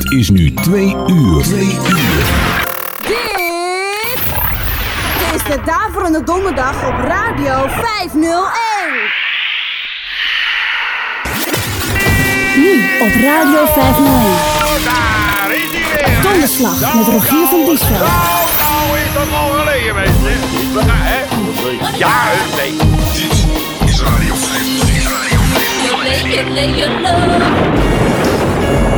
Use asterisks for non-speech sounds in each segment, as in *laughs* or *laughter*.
Het is nu twee uur. Twee uur. Dit is de Daverende Donderdag op Radio 501. Nu op Radio 501. Daar is hij weer. Donderslag met Rogier van Diesveld. Nou, nou is dat al geleden, mensen. Ja, hè? Ja, nee. Dit is Radio 501.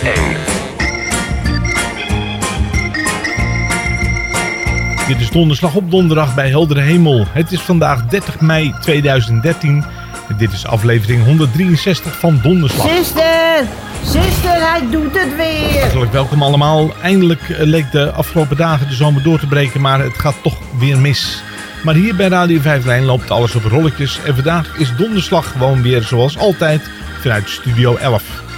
501. Dit is donderslag op donderdag bij heldere hemel. Het is vandaag 30 mei 2013 en dit is aflevering 163 van Donderslag. Zuster, zuster, hij doet het weer. Hartelijk welkom allemaal. Eindelijk eh, leek de afgelopen dagen de zomer door te breken, maar het gaat toch weer mis. Maar hier bij Radio 5 loopt alles op rolletjes en vandaag is donderslag gewoon weer zoals altijd vanuit Studio 11.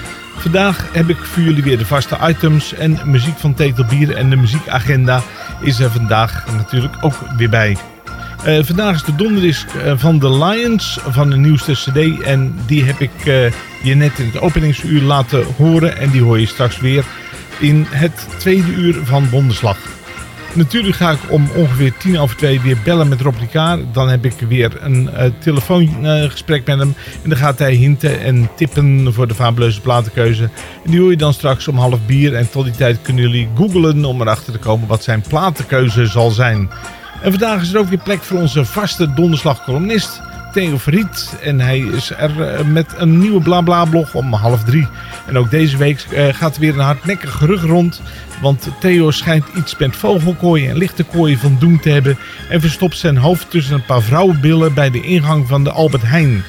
Vandaag heb ik voor jullie weer de vaste items en muziek van Tetelbier en de muziekagenda is er vandaag natuurlijk ook weer bij. Eh, vandaag is de donderdisc eh, van The Lions van de nieuwste cd en die heb ik eh, je net in het openingsuur laten horen en die hoor je straks weer in het tweede uur van Donderslag. Natuurlijk ga ik om ongeveer tien over twee weer bellen met Rob Ricard. Dan heb ik weer een uh, telefoongesprek met hem. En dan gaat hij hinten en tippen voor de fabuleuze platenkeuze. En die hoor je dan straks om half bier. En tot die tijd kunnen jullie googlen om erachter te komen wat zijn platenkeuze zal zijn. En vandaag is er ook weer plek voor onze vaste donderslagcolumnist Theo Verriet. En hij is er eh, met een nieuwe BlaBla-blog om half drie. En ook deze week eh, gaat er weer een hardnekkig gerucht rond. Want Theo schijnt iets met vogelkooien en lichte kooien van doen te hebben. En verstopt zijn hoofd tussen een paar vrouwenbillen bij de ingang van de Albert Heijn.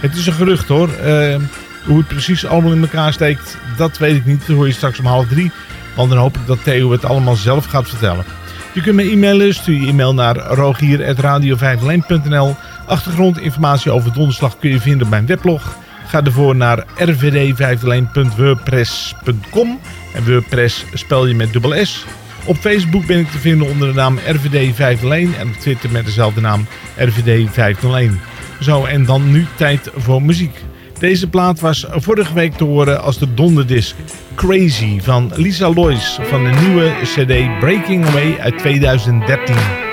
Het is een gerucht hoor. Eh, hoe het precies allemaal in elkaar steekt, dat weet ik niet. Dat hoor je straks om half drie. Want dan hoop ik dat Theo het allemaal zelf gaat vertellen. Je kunt me e-mailen. Stuur je e-mail naar rogier.radio501.nl Achtergrondinformatie over donderslag kun je vinden op mijn weblog. Ga ervoor naar rvd501.wordpress.com En WordPress spel je met dubbel S. Op Facebook ben ik te vinden onder de naam RVD501 en op Twitter met dezelfde naam RVD501. Zo, en dan nu tijd voor muziek. Deze plaat was vorige week te horen als de donderdisc Crazy van Lisa Lois van de nieuwe cd Breaking Away uit 2013.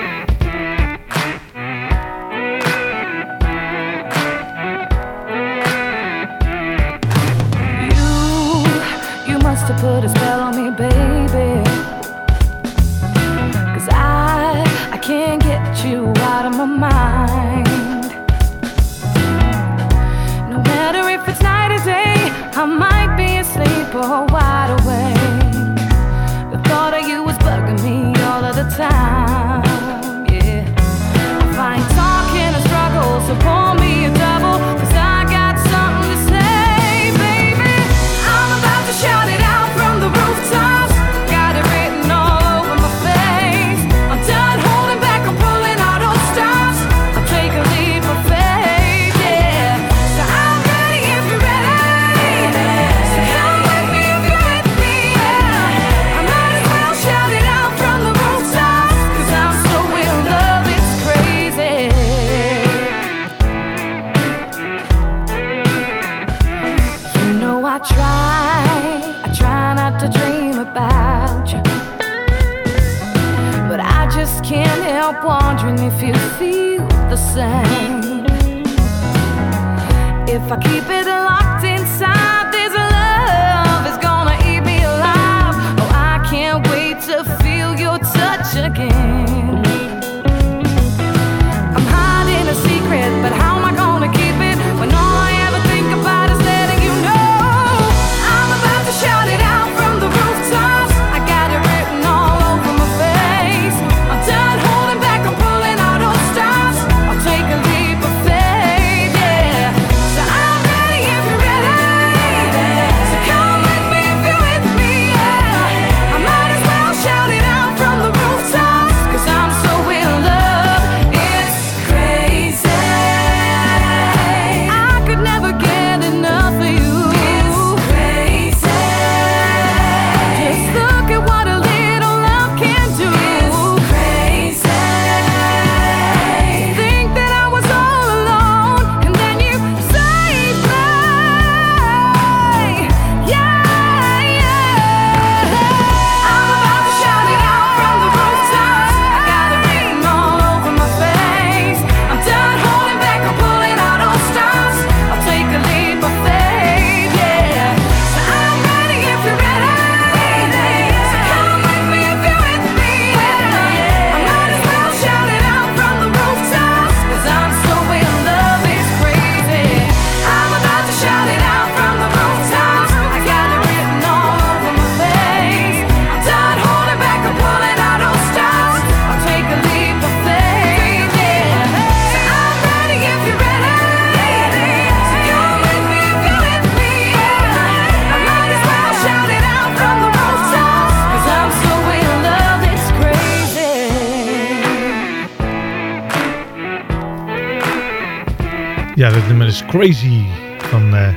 Crazy van eh,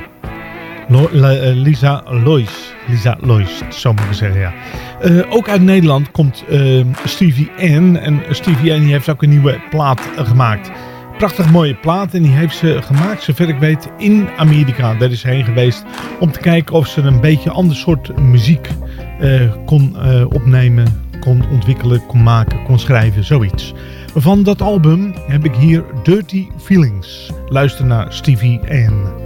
La- eh, Lisa Lois. Lisa Lois, zo moet ik zeggen, ja. Eh, ook uit Nederland komt Stevie N. En Stevie N heeft ook een nieuwe plaat gemaakt. Prachtig mooie plaat en die heeft ze gemaakt, zover ik weet, in Amerika. Daar is ze heen geweest om te kijken of ze een beetje ander soort muziek kon opnemen, kon ontwikkelen, kon maken, kon schrijven, zoiets. Van dat album heb ik hier Dirty Feelings. Luister naar Stevie N.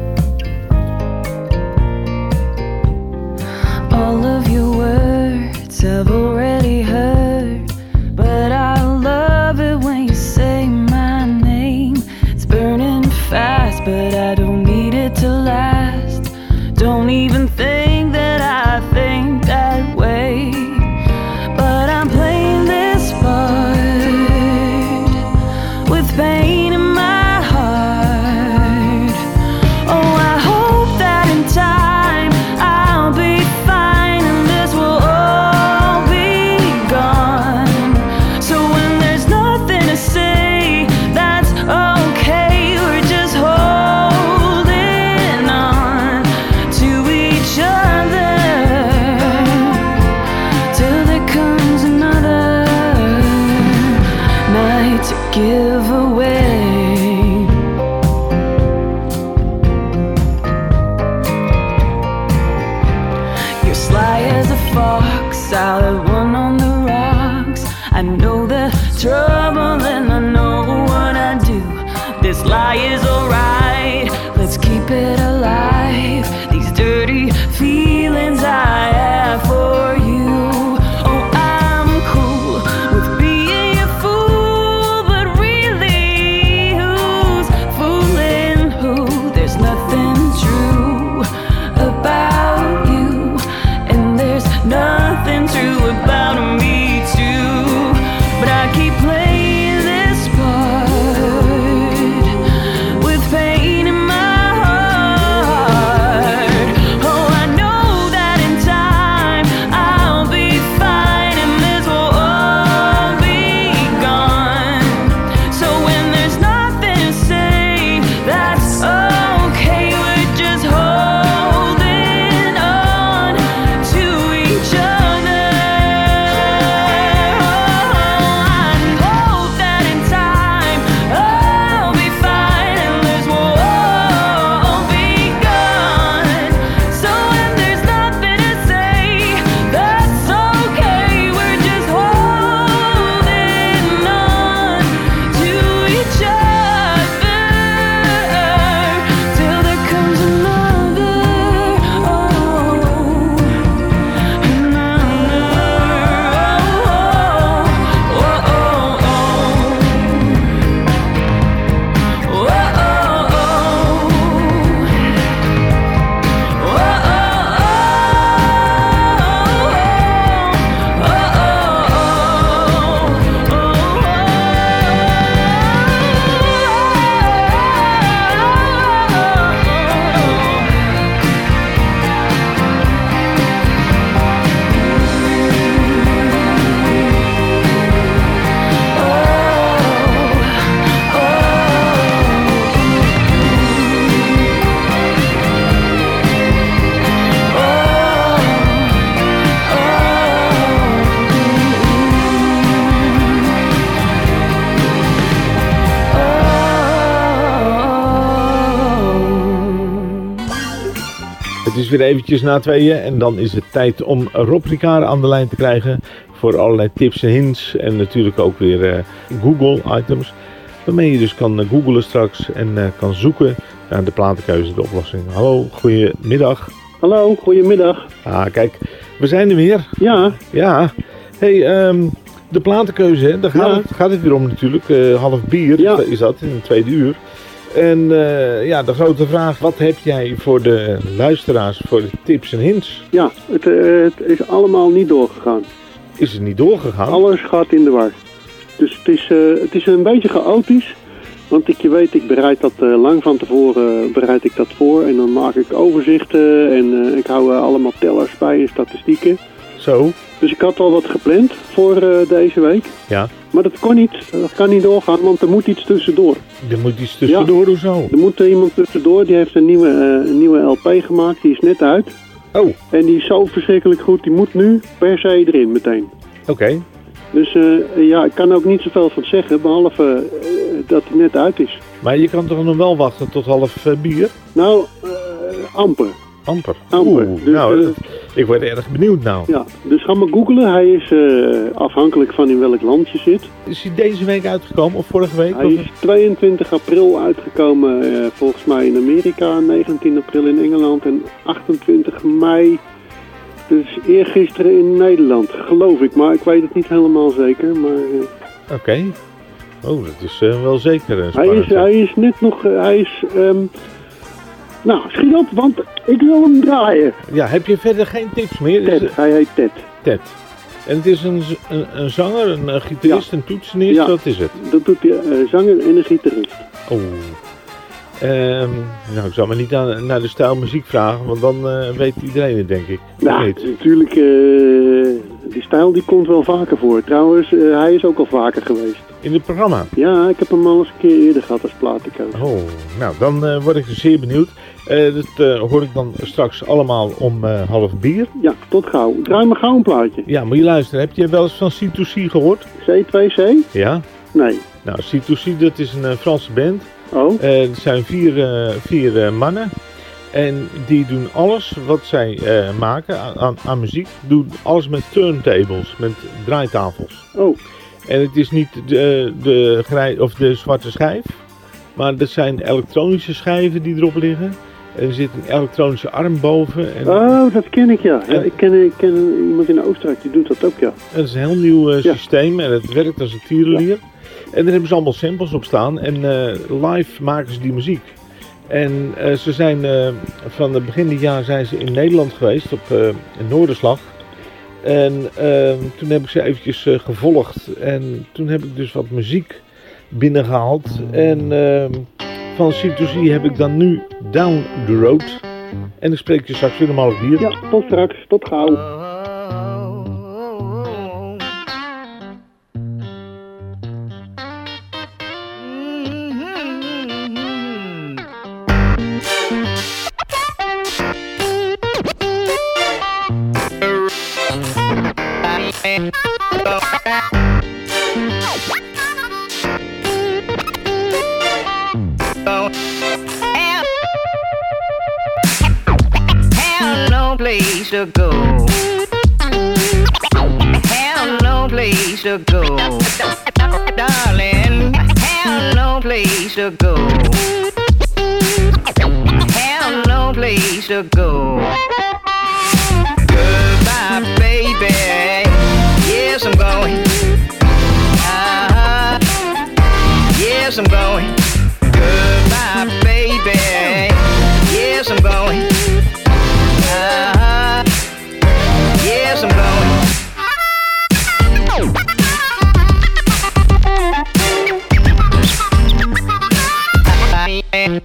weer eventjes na tweeën en dan is het tijd om Rob Ricard aan de lijn te krijgen voor allerlei tips en hints en natuurlijk ook weer eh, Google items. Waarmee je dus kan eh, googlen straks en eh, kan zoeken naar de platenkeuze, de oplossing. Hallo, goedemiddag. Hallo, goedemiddag. Ah, kijk, we zijn er weer. Ja, Ja, hey, ehm, de platenkeuze, hè, daar gaat, Ja. het, gaat het weer om natuurlijk. Half bier Ja. is dat in het tweede uur. En eh, ja, de grote vraag, wat heb jij voor de luisteraars, voor de tips en hints? ja het, eh, het is allemaal niet doorgegaan. Is het niet doorgegaan? Alles gaat in de war. Dus het is, eh, het is een beetje chaotisch. Want ik, je weet, ik bereid dat lang van tevoren bereid ik dat voor. En dan maak ik overzichten en ik hou allemaal tellers bij en statistieken. Zo, Dus ik had al wat gepland voor deze week. ja. Maar dat kon niet. Dat kan niet doorgaan, want er moet iets tussendoor. Er moet iets tussendoor, hoezo? Er moet er iemand tussendoor. Die heeft een nieuwe, eh, een nieuwe LP gemaakt. Die is net uit. Oh, En die is zo verschrikkelijk goed. Die moet nu per se erin meteen. oké. Dus eh, ja, ik kan ook niet zoveel van zeggen. Behalve eh, dat hij net uit is. Maar je kan toch nog wel wachten tot half bier? Nou, amper. Amper. Amper. Oeh, Dus, nou, eh, dat- ik word erg benieuwd nou. Ja, dus ga maar googlen. Hij is eh, afhankelijk van in welk land je zit. Is hij deze week uitgekomen of vorige week? Hij Of- is 22 april uitgekomen eh, volgens mij in Amerika, 19 april in Engeland en 28 mei, dus eergisteren in Nederland, geloof ik. Maar ik weet het niet helemaal zeker, maar Oké. Oh, dat is wel zeker een hij, is, hij is net nog, hij is, ehm, nou schiet op, want ik wil hem draaien. Ja, heb je verder geen tips meer? Ted, hij heet Ted. Ted. En het is een, een, een zanger, een, eh, gitarist, een toetsenist, Ja. wat is het? Dat doet hij, eh, zanger en een gitarist. Oh. Ehm, nou, ik zal me niet aan, naar de stijl muziek vragen, want dan eh, weet iedereen het, denk ik. Niet? natuurlijk, die stijl die komt wel vaker voor. Trouwens, eh, hij is ook al vaker geweest. In het programma? Ja, ik heb hem al eens een keer eerder gehad als platencoach. Oh, nou, dan eh, word ik zeer benieuwd. Eh, dat hoor ik dan straks allemaal om half bier. Ja, tot gauw. Draai maar gauw een plaatje. Ja, moet je luisteren. Heb je wel eens van C2C gehoord? C2C? Ja? Nee. Nou, C2C, dat is een Franse band. Oh? Er zijn vier, vier mannen. En die doen alles wat zij eh, maken aan, aan, aan muziek. Doen alles met turntables, met draaitafels. Oh. En het is niet de, de, grij, of de zwarte schijf. Maar dat zijn elektronische schijven die erop liggen. En er zit een elektronische arm boven. En Oh, dat ken ik ja. ja ik, ken, ik ken iemand in Oostenrijk, die doet dat ook ja. Het is een heel nieuw eh, Ja. systeem en het werkt als een tierenlier. En daar hebben ze allemaal samples op staan en eh, live maken ze die muziek. En eh, ze zijn eh, van het begin dit jaar zijn ze in Nederland geweest op eh Noorderslag. En eh, toen heb ik ze eventjes gevolgd en toen heb ik dus wat muziek binnengehaald. En eh, van C2C heb ik dan nu Down the Road. En ik spreek je straks weer om half bier. Ja, tot straks. Tot gauw. Go. Have no place to go. Darling, have no place to go. Have no place to go. Goodbye, baby. Yes, I'm going. Uh-huh. Yes, I'm going. Goodbye, baby. Yes, I'm going. em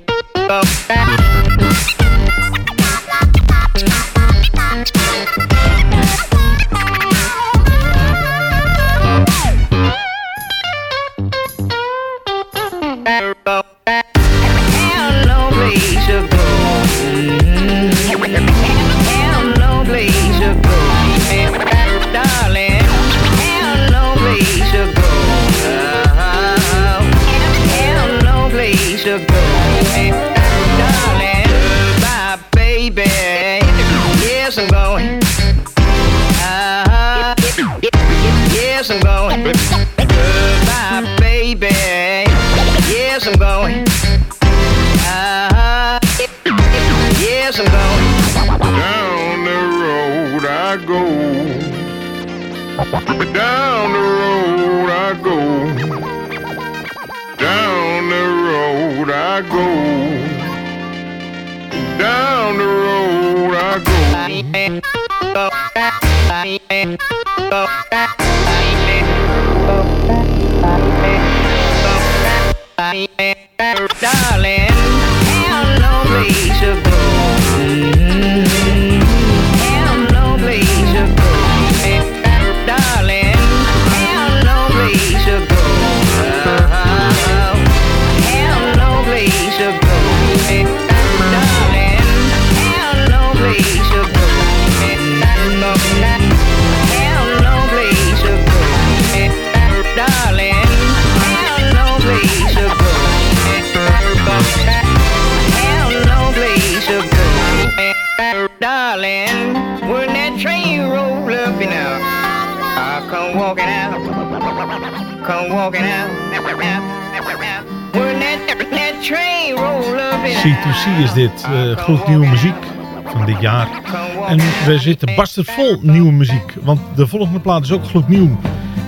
zitten bastard vol nieuwe muziek. Want de volgende plaat is ook gloednieuw.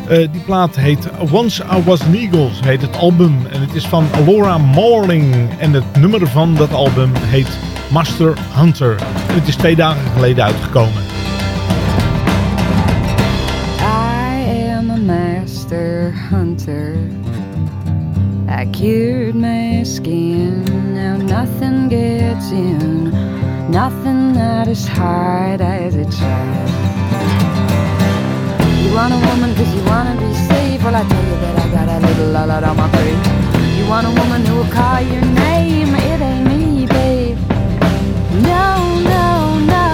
Uh, die plaat heet Once I Was an Eagles, heet het album. En het is van Laura Morling. En het nummer van dat album heet Master Hunter. Het is twee dagen geleden uitgekomen. Not as hard as it tried. You want a woman cause you wanna be safe, well I tell you that I got a little lot on my face. You want a woman who will call your name, it ain't me, babe. No, no, no,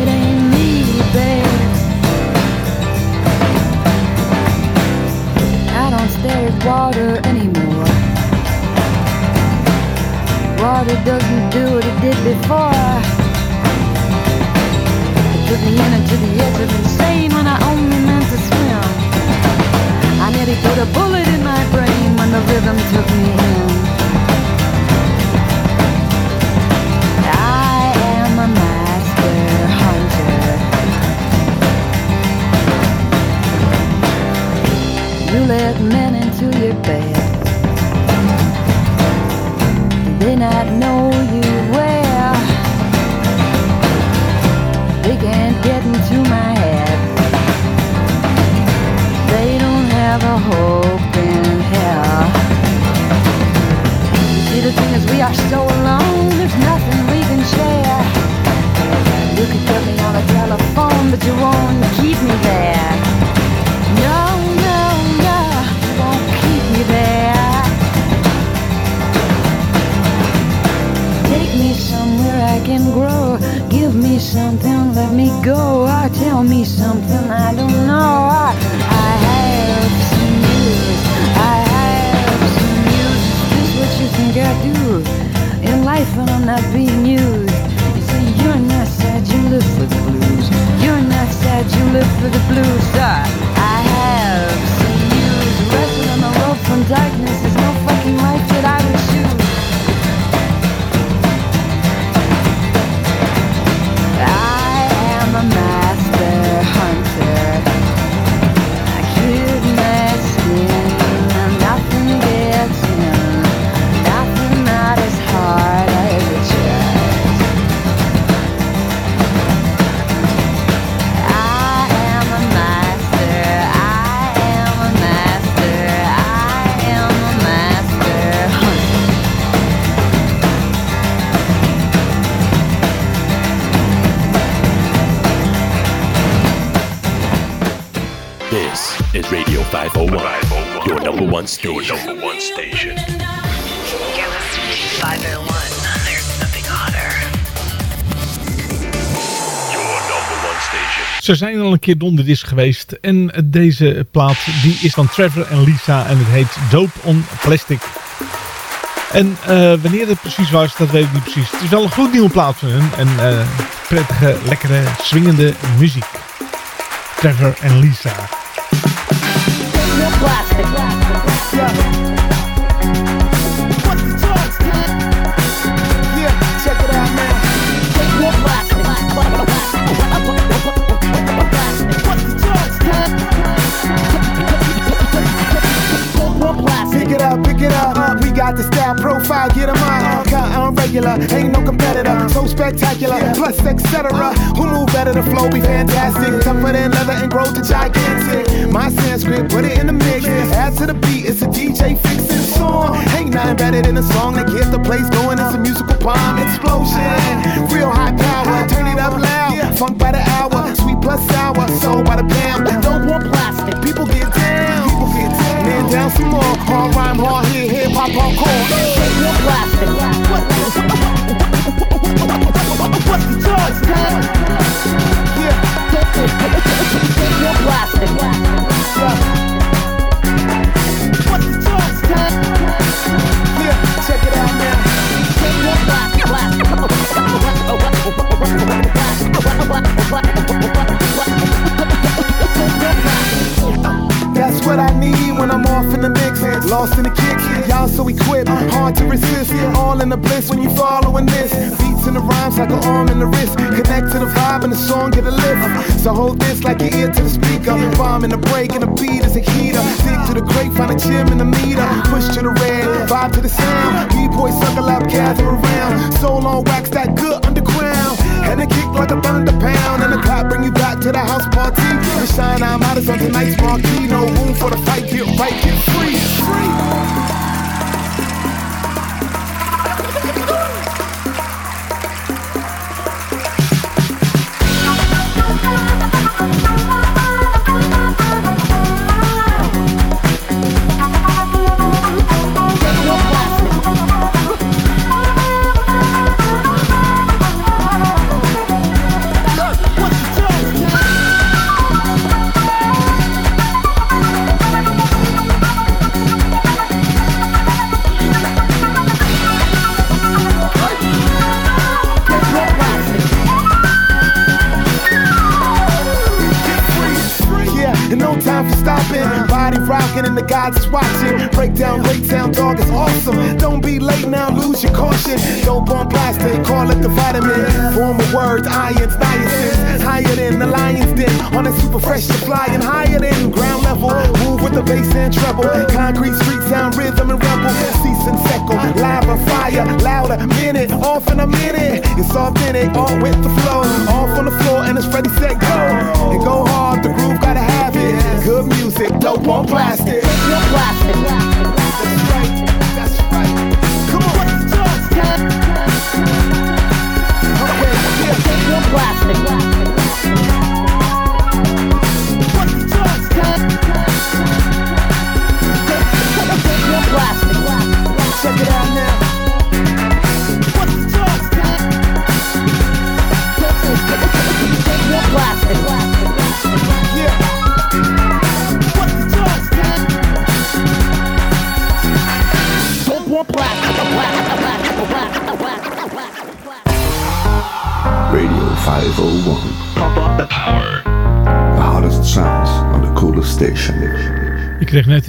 it ain't me, babe. I don't stare at water anymore. Water doesn't do what it did before. Took me in to the edge of insane when I only meant to swim. I nearly put a bullet in my brain when the rhythm took me in. I am a master hunter. You let men into your bed. They not know are so alone. There's nothing we can share. You could put me on the telephone, but you won't keep me there. No, no, no, you won't keep me there. Take me somewhere I can grow. Give me something, let me go. Or tell me something I don't know. Not being used? You say you're not sad, you live for the blues. You're not sad, you live for the blues. I, I have some news. Wrestling on the road from darkness 501, your number one station. Your number one station. You're listening to 501. There's nothing hotter. Your number one station. Ze zijn al een keer donderdisc geweest. En deze plaat die is van Trevor en Lisa. En het heet Dope on Plastic. En eh, wanneer het precies was, dat weet ik niet precies. Het is wel een goed nieuwe plaat van hun. En eh, prettige, lekkere, swingende muziek. Trevor en Lisa. Profile, get 'em on. Cut on regular, ain't no competitor. So spectacular, plus etc. Who move better? The flow be fantastic. Tougher than leather and grow to gigantic. My Sanskrit, put it in the mix. Add to the beat, it's a DJ fixing song. Ain't nothing better than a song that gets the place going. It's a musical bomb explosion. Real high power, turn it up loud. Funk by the hour, sweet plus sour, soul by the pound. Don't want plastic. People get down. Some more. Hard rhyme, hard hit, hip hop, hardcore. Take no plastic. What's the choice, man? Yeah. Yeah. What's the choice, man? Yeah, check it out now. No plastic. What I need when I'm off in the mix. Lost in the kick, y'all so equipped, hard to resist. All in the bliss when you following this. Beats in the rhymes like an arm in the wrist. Connect to the vibe and the song get a lift. So hold this like your ear to the speaker. Bomb in the break and the beat is a heater. Dig to the grave, find a gym in the meter. Push to the red, vibe to the sound. B-boy sucker up, gather around. Soul on wax, that good. And a kick like a thunder pound. And the clap bring you back to the house party. The shine I'm out is on tonight's marquee. No room for the fight, get right, get free. Yeah,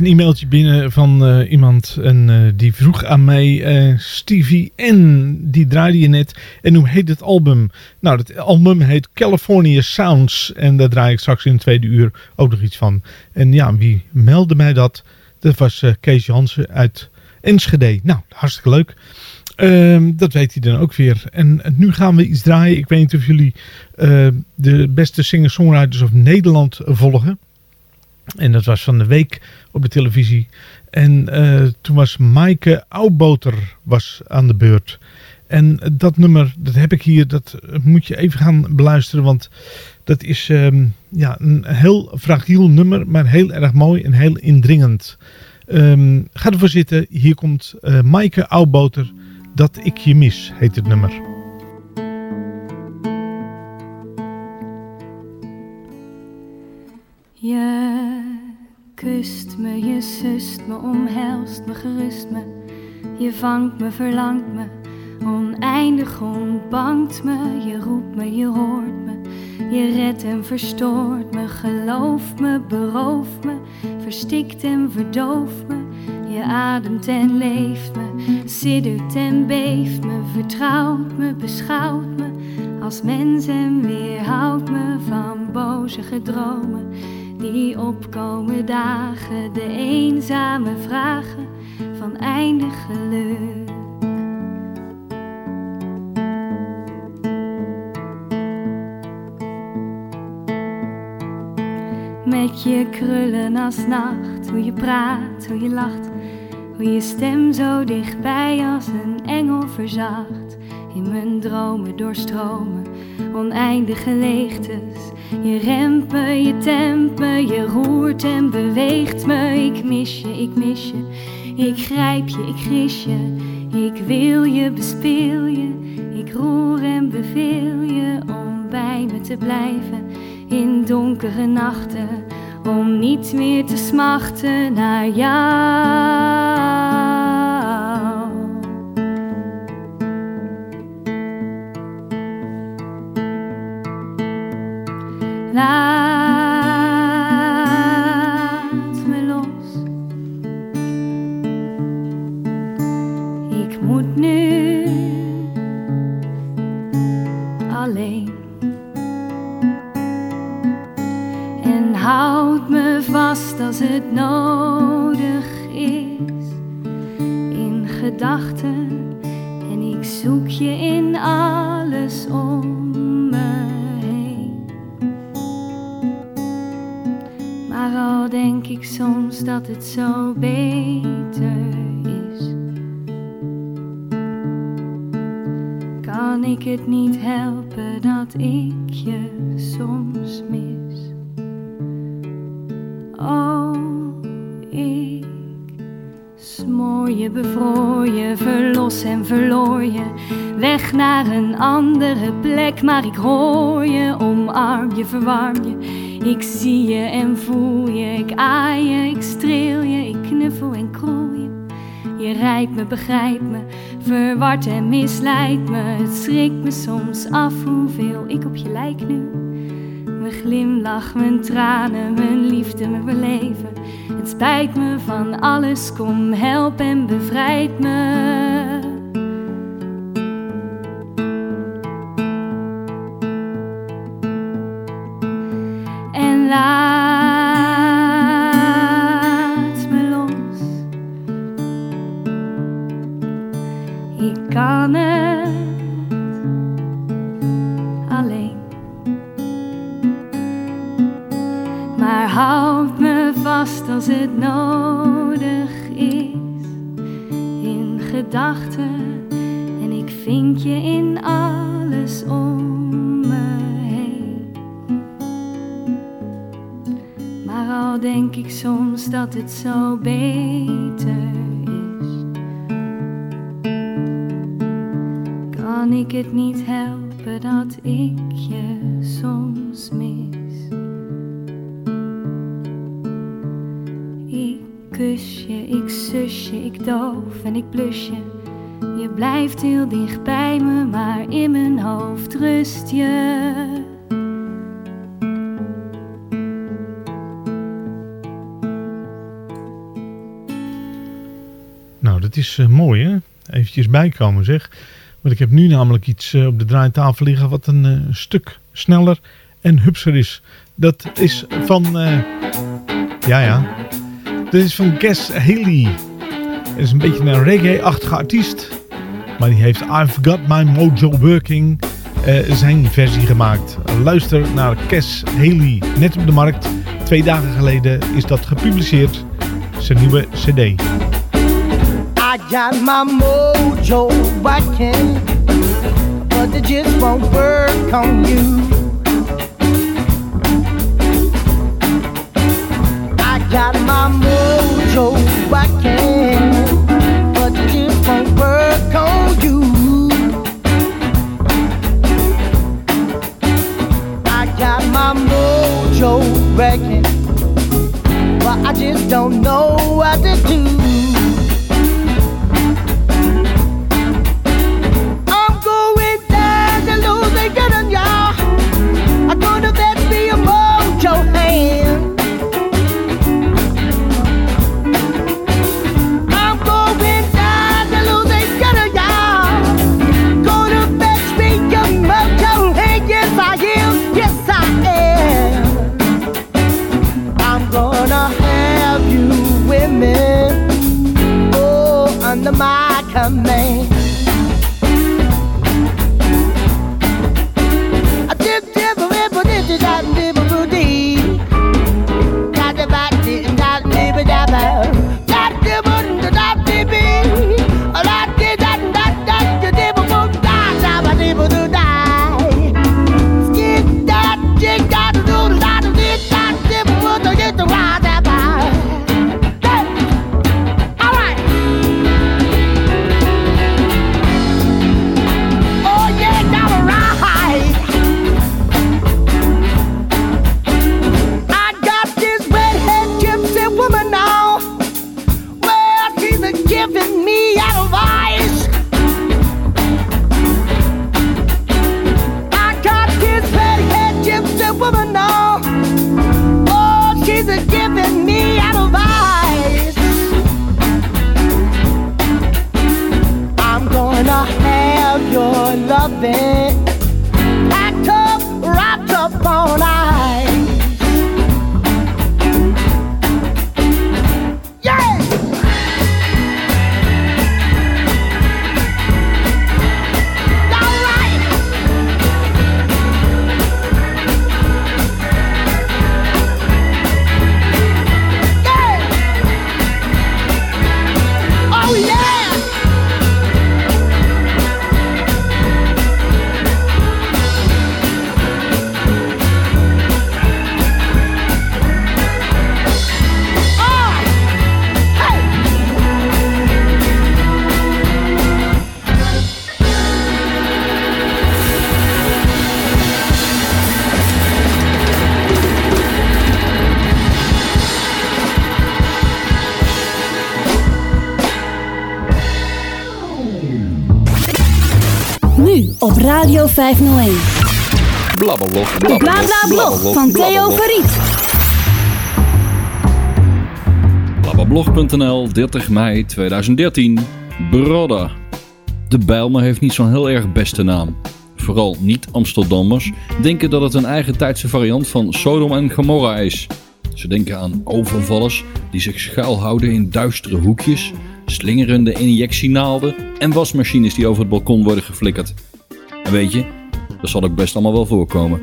een e-mailtje binnen van eh, iemand en eh, die vroeg aan mij, eh, Stevie N, die draaide je net. En hoe heet het album? Nou, het album heet California Sounds en daar draai ik straks in het tweede uur ook nog iets van. En ja, wie meldde mij dat? Dat was Kees Jansen uit Enschede. Nou, hartstikke leuk. Ehm, dat weet hij dan ook weer. En, nu gaan we iets draaien. Ik weet niet of jullie de beste singer-songwriters of Nederland volgen. En dat was van de week op de televisie. En eh, toen was Maaike Oudboter was aan de beurt. En dat nummer, dat heb ik hier, dat moet je even gaan beluisteren. Want dat is ehm, ja, een heel fragiel nummer, maar heel erg mooi en heel indringend. Ehm, ga ervoor zitten. Hier komt eh Maaike Oudboter. Dat ik je mis, heet het nummer. Je kust me, je sust me, omhelst me, gerust me. Je vangt me, verlangt me, oneindig ontbangt me. Je roept me, je hoort me, je redt en verstoort me. Geloof me, berooft me, verstikt en verdooft me. Je ademt en leeft me, siddert en beeft me, vertrouwt me, beschouwt me als mens en weerhoudt me van boze gedromen die opkomen dagen, de eenzame vragen van eindig geluk. Met je krullen als nacht, hoe je praat, hoe je lacht, hoe je stem zo dichtbij als een engel verzacht. In mijn dromen doorstromen, oneindige leegtes. Je remt je tempt me, je roert en beweegt me. Ik mis je, ik mis je, ik grijp je, ik gris je. Ik wil je, bespeel je, ik roer en beveel je om bij me te blijven in donkere nachten. Om niet meer te smachten naar jou. Laat me los. Ik moet nu alleen. En houd me vast als het nodig is. In gedachten en ik zoek je in. Ik soms dat het zo beter is. Kan ik het niet helpen dat ik je soms mis? Oh, ik smoor je, bevroor je, verlos en verloor je. Weg naar een andere plek, maar ik hoor je, omarm je, verwarm je. Ik zie je en voel je, ik aai je, ik streel je, ik knuffel en kroel je. Je rijdt me, begrijpt me, verward en misleidt me. Het schrikt me soms af hoeveel ik op je lijk nu. Mijn glimlach, mijn tranen, mijn liefde, mijn beleven. Het spijt me van alles, kom help en bevrijd me. Soms dat eh, mooi hè. Eventjes bijkomen zeg. Want ik heb nu namelijk iets eh, op de draaitafel liggen wat een eh, stuk sneller en hupser is. Dat is van... ja, ja. Dat is van Gas Haley. Het is een beetje een reggae-achtige artiest. Maar die heeft I've Got My Mojo Working zijn versie gemaakt. Luister naar Cass Haley. Net op de markt. Twee dagen geleden is dat gepubliceerd. Zijn nieuwe cd. I got my mojo working, but it just won't work on you. I got my mojo working, but it just won't work on you. I got my mojo working, but I just don't know what to do. 501. Blablablog. Blablablog van Theo Verriet. Blablablog.nl, 30 mei 2013. Brodda. De Bijlmer heeft niet zo'n heel erg beste naam. Vooral niet-Amsterdammers denken dat het een eigen tijdse variant van Sodom en Gomorra is. Ze denken aan overvallers die zich schuilhouden in duistere hoekjes, slingerende injectienaalden en wasmachines die over het balkon worden geflikkerd. Weet je, dat zal ook best allemaal wel voorkomen.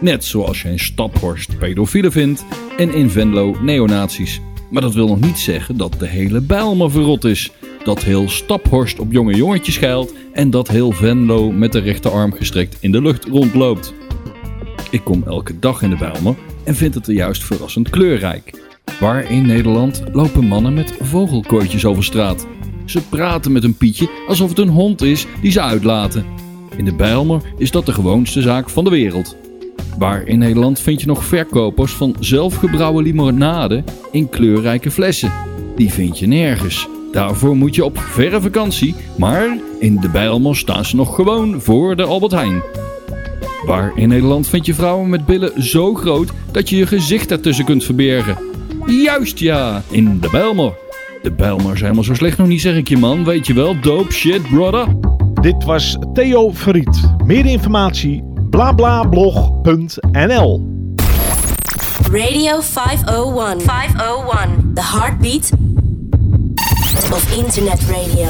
Net zoals je in Staphorst pedofielen vindt en in Venlo neonazies. Maar dat wil nog niet zeggen dat de hele Bijlmer verrot is. Dat heel Staphorst op jonge jongetjes schuilt en dat heel Venlo met de rechterarm gestrekt in de lucht rondloopt. Ik kom elke dag in de Bijlmer en vind het er juist verrassend kleurrijk. Waar in Nederland lopen mannen met vogelkooitjes over straat. Ze praten met een pietje alsof het een hond is die ze uitlaten. In de Bijlmer is dat de gewoonste zaak van de wereld. Waar in Nederland vind je nog verkopers van zelfgebrouwen limonade in kleurrijke flessen. Die vind je nergens. Daarvoor moet je op verre vakantie, maar in de Bijlmer staan ze nog gewoon voor de Albert Heijn. Waar in Nederland vind je vrouwen met billen zo groot dat je je gezicht ertussen kunt verbergen. Juist ja, in de Bijlmer. De Bijlmer is helemaal zo slecht nog niet, zeg ik je man. Weet je wel, dope shit, brother. Dit was Theo Verriet. Meer informatie blablablog.nl Radio 501. 501. The heartbeat of internet radio.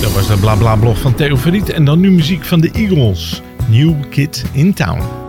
Dat was de blablablog van Theo Verriet. En dan nu muziek van de Eagles. New Kid in Town.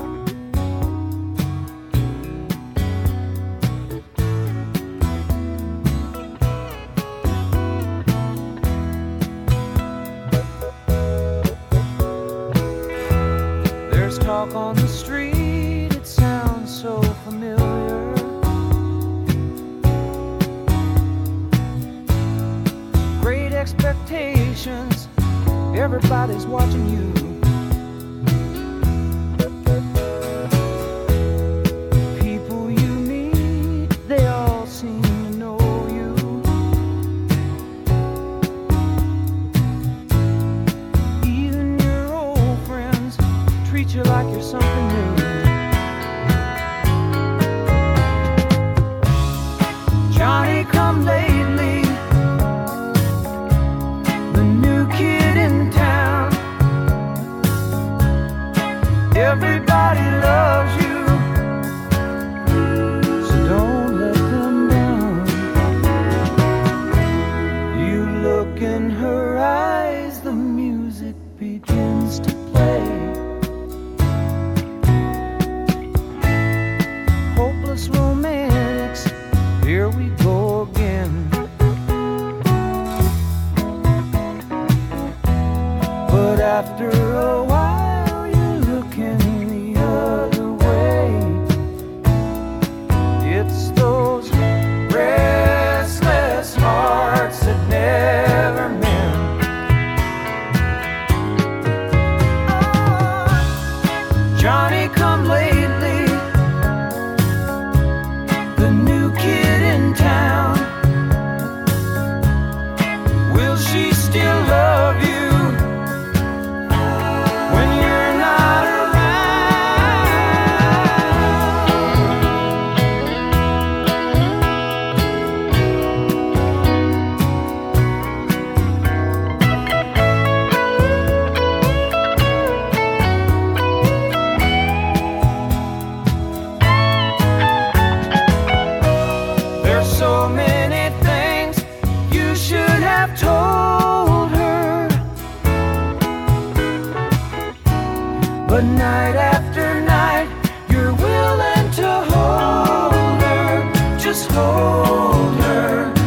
Night after night, you're willing to hold her. Just hold her.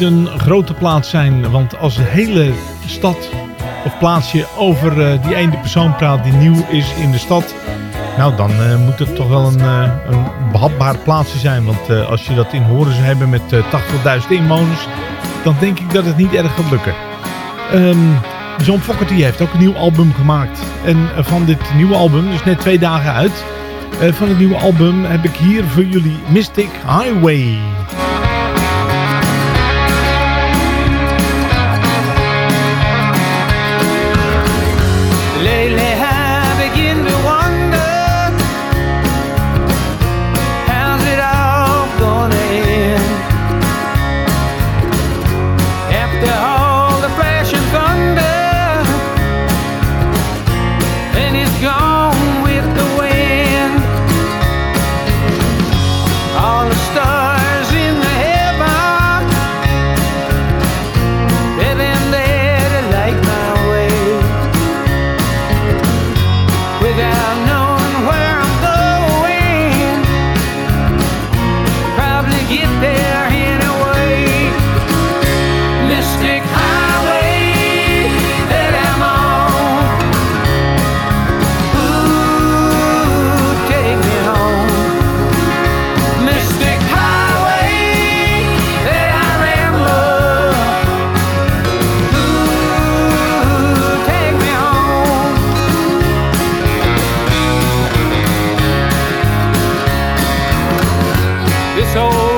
een grote plaats zijn. Want als de hele stad of plaatsje over eh, die ene persoon praat die nieuw is in de stad... Nou, dan eh, moet het toch wel een, uh, een behapbaar plaatsje zijn. Want als je dat in horen hebben met 80.000 inwoners... dan denk ik dat het niet erg gaat lukken. Ehm, John Fogerty heeft ook een nieuw album gemaakt. En van dit nieuwe album, dus net twee dagen uit... van het nieuwe album heb ik hier voor jullie Mystic Highway... this old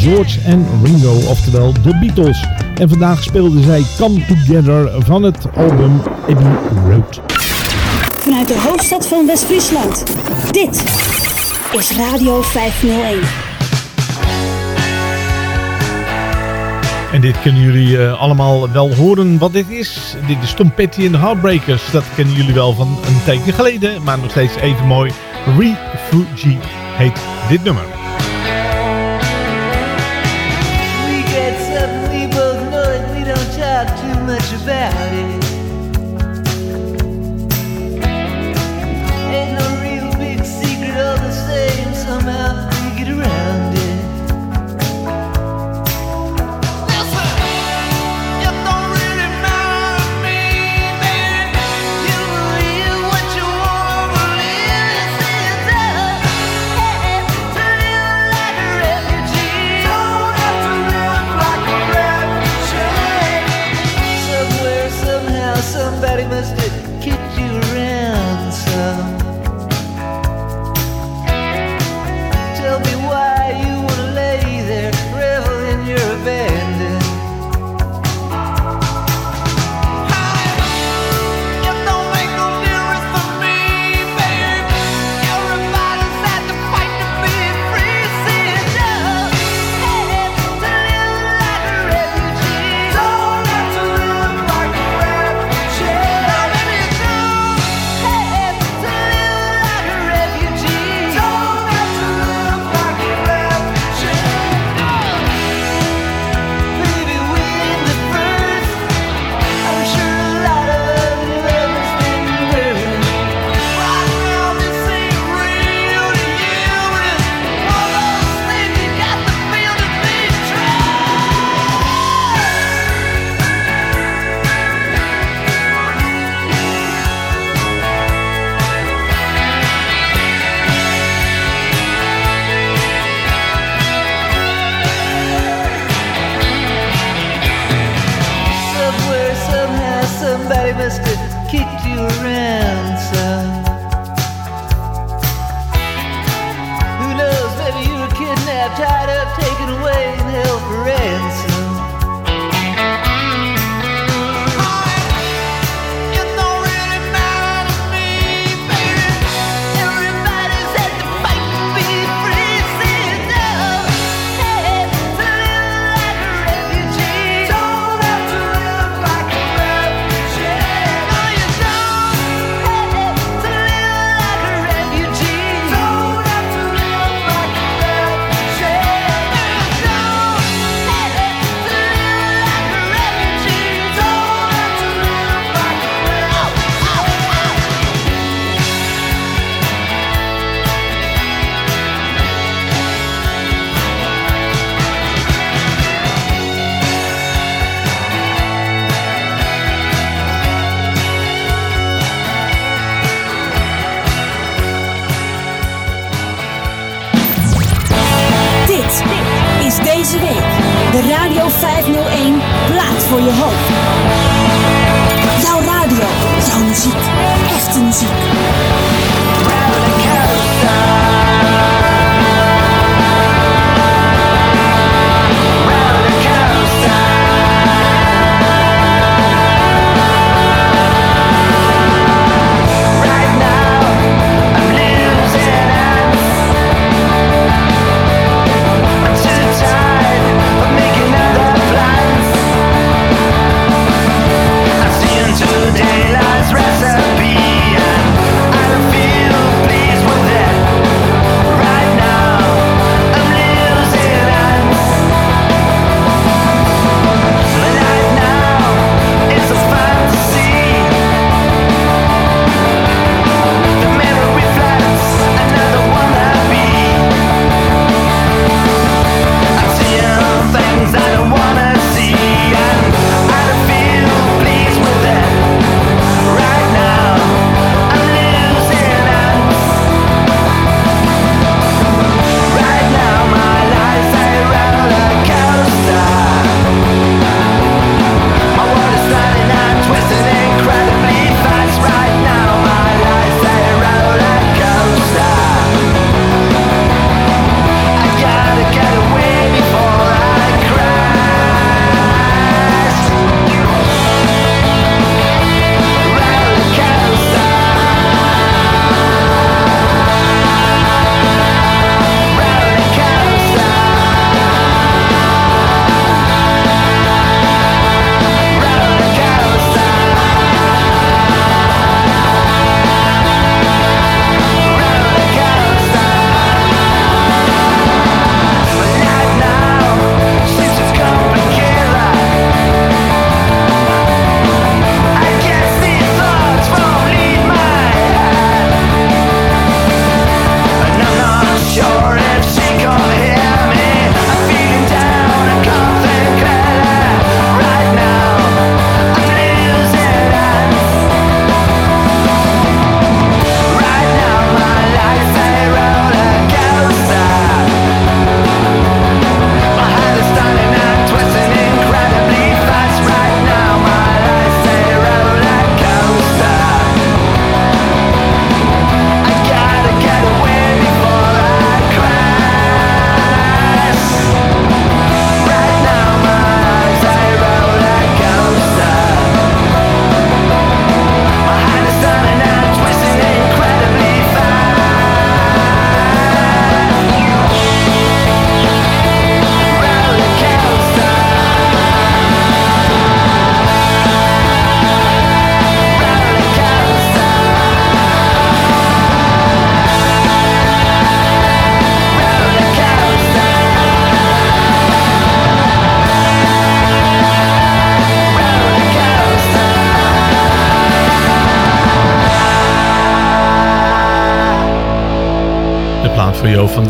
George en Ringo, oftewel de Beatles. En vandaag speelden zij Come Together van het album Abbey Road. Vanuit de hoofdstad van West-Friesland, dit is Radio 501. En dit kunnen jullie eh, allemaal wel horen wat dit is. Dit is Tom Petty en de Heartbreakers. Dat kennen jullie wel van een tijdje geleden. Maar nog steeds even mooi. Refugee heet dit nummer. there. harvest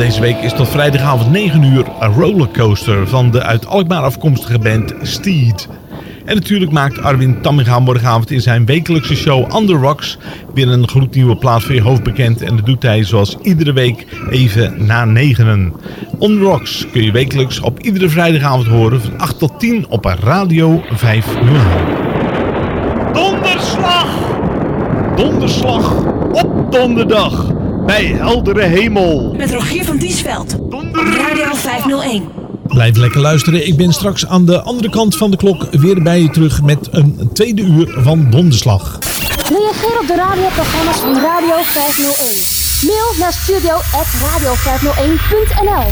deze week is tot vrijdagavond 9 uur een rollercoaster van de uit Alkmaar afkomstige band Steed. En natuurlijk maakt Arwin Tamminga morgenavond in zijn wekelijkse show Under Rocks weer een gloednieuwe plaat voor je hoofd bekend. En dat doet hij zoals iedere week even na negenen. Under Rocks kun je wekelijks op iedere vrijdagavond horen van 8 tot 10 op Radio 501. Donderslag! Donderslag op donderdag bij heldere hemel. Met Rogier van Diesveld. Radio 501. Blijf lekker luisteren. Ik ben straks aan de andere kant van de klok weer bij je terug met een tweede uur van Donderslag. Reageer op de radioprogramma's van Radio 501. Mail naar studio.radio501.nl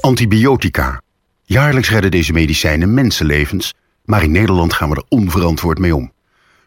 Antibiotica. Jaarlijks redden deze medicijnen mensenlevens, maar in Nederland gaan we er onverantwoord mee om.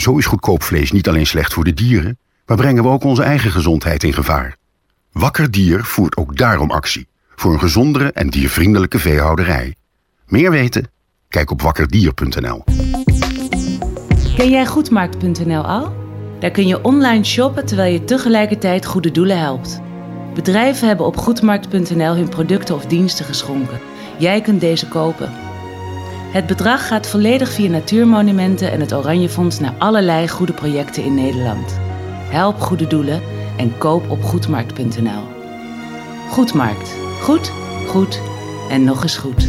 Zo is goedkoop vlees niet alleen slecht voor de dieren, maar brengen we ook onze eigen gezondheid in gevaar. Wakker Dier voert ook daarom actie voor een gezondere en diervriendelijke veehouderij. Meer weten? Kijk op wakkerdier.nl. Ken jij Goedmarkt.nl al? Daar kun je online shoppen terwijl je tegelijkertijd goede doelen helpt. Bedrijven hebben op Goedmarkt.nl hun producten of diensten geschonken. Jij kunt deze kopen. Het bedrag gaat volledig via Natuurmonumenten en het Oranje Fonds naar allerlei goede projecten in Nederland. Help goede doelen en koop op Goedmarkt.nl. Goedmarkt. Goed, goed en nog eens goed.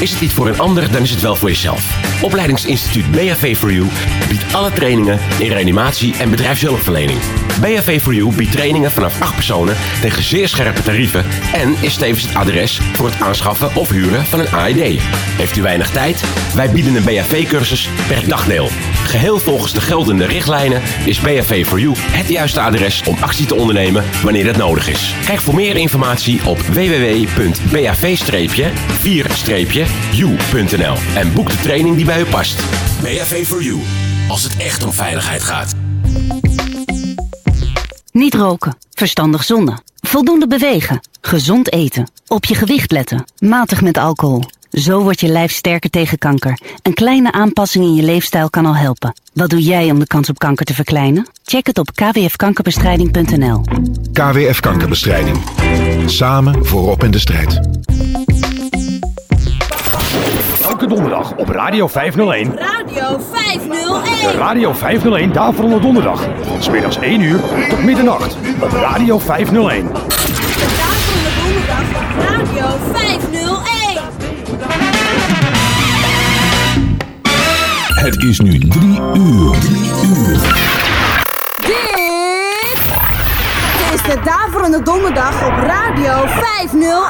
Is het niet voor een ander, dan is het wel voor jezelf. Opleidingsinstituut BHV for You biedt alle trainingen in reanimatie en bedrijfshulpverlening. BHV for You biedt trainingen vanaf 8 personen tegen zeer scherpe tarieven en is tevens het adres voor het aanschaffen of huren van een AED. Heeft u weinig tijd? Wij bieden een BHV-cursus per dagdeel. Geheel volgens de geldende richtlijnen is BHV for You het juiste adres om actie te ondernemen wanneer het nodig is. Kijk voor meer informatie op www.bav-4-u.nl en boek de training die bij u past. BFA for You. Als het echt om veiligheid gaat. Niet roken, verstandig zonnen, voldoende bewegen, gezond eten, op je gewicht letten, matig met alcohol. Zo wordt je lijf sterker tegen kanker. Een kleine aanpassing in je leefstijl kan al helpen. Wat doe jij om de kans op kanker te verkleinen? Check het op kwfkankerbestrijding.nl. KWF Kankerbestrijding. Samen voorop in de strijd. Elke donderdag op Radio 501. Radio 501. De Radio 501 Daverende Donderdag. Van middags 1 uur tot middernacht. Op Radio 501. Het is nu drie uur. Drie uur. Dit is de Daverende Donderdag op Radio 501.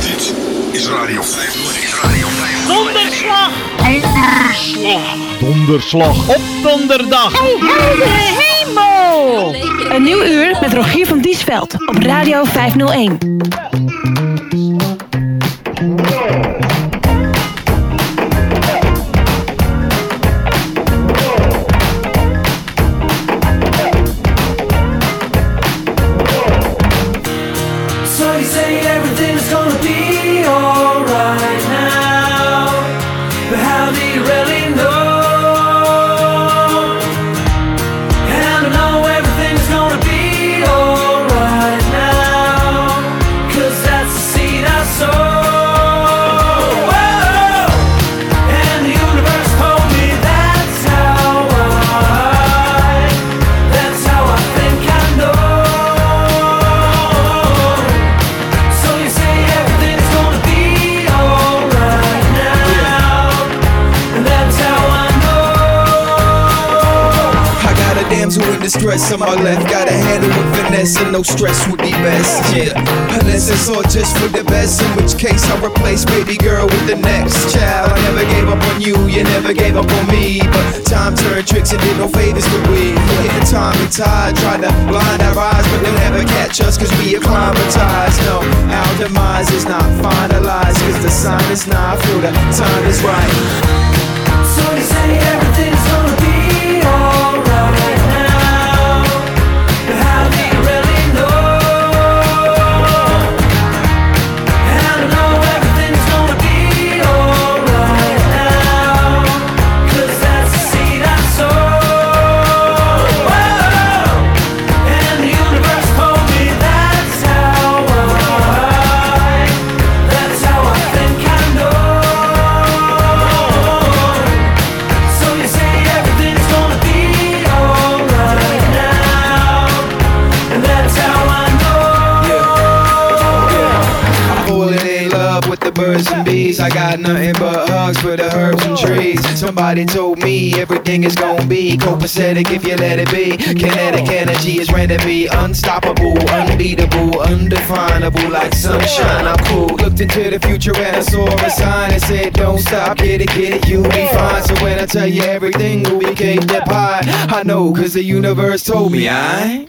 Dit is Radio 501. Radio 501. Donderslag. Donderslag. Donderslag op donderdag. Hey, heldere hemel! Een nieuw uur met Rogier van Diesveld op Radio 501. Be copacetic if you let it be. Kinetic energy is to be unstoppable, unbeatable, undefinable, like sunshine. I'm cool. Looked into the future and I saw a sign that said, Don't stop, get it, get it, you'll be fine. So when I tell you everything be cake up high, I know, cause the universe told me I.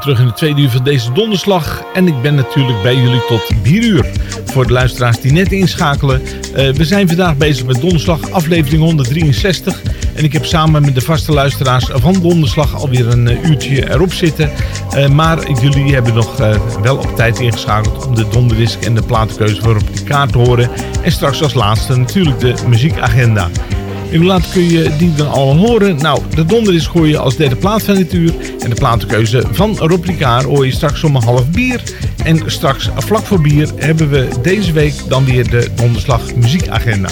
Terug in de tweede uur van deze donderslag. En ik ben natuurlijk bij jullie tot 4 uur. Voor de luisteraars die net inschakelen. eh, we zijn vandaag bezig met donderslag aflevering 163. En ik heb samen met de vaste luisteraars van donderslag alweer een eh, uurtje erop zitten. Eh, maar jullie hebben nog wel op tijd ingeschakeld om de donderdisc en de platenkeuze voor op die kaart te horen. En straks als laatste natuurlijk de muziekagenda. En hoe laat kun je die dan allemaal horen? Nou, de donderdisc hoor je als derde plaat van dit uur. En de platenkeuze van Rob Ricard hoor je straks om half bier. En straks vlak voor bier hebben we deze week dan weer de donderslag muziekagenda.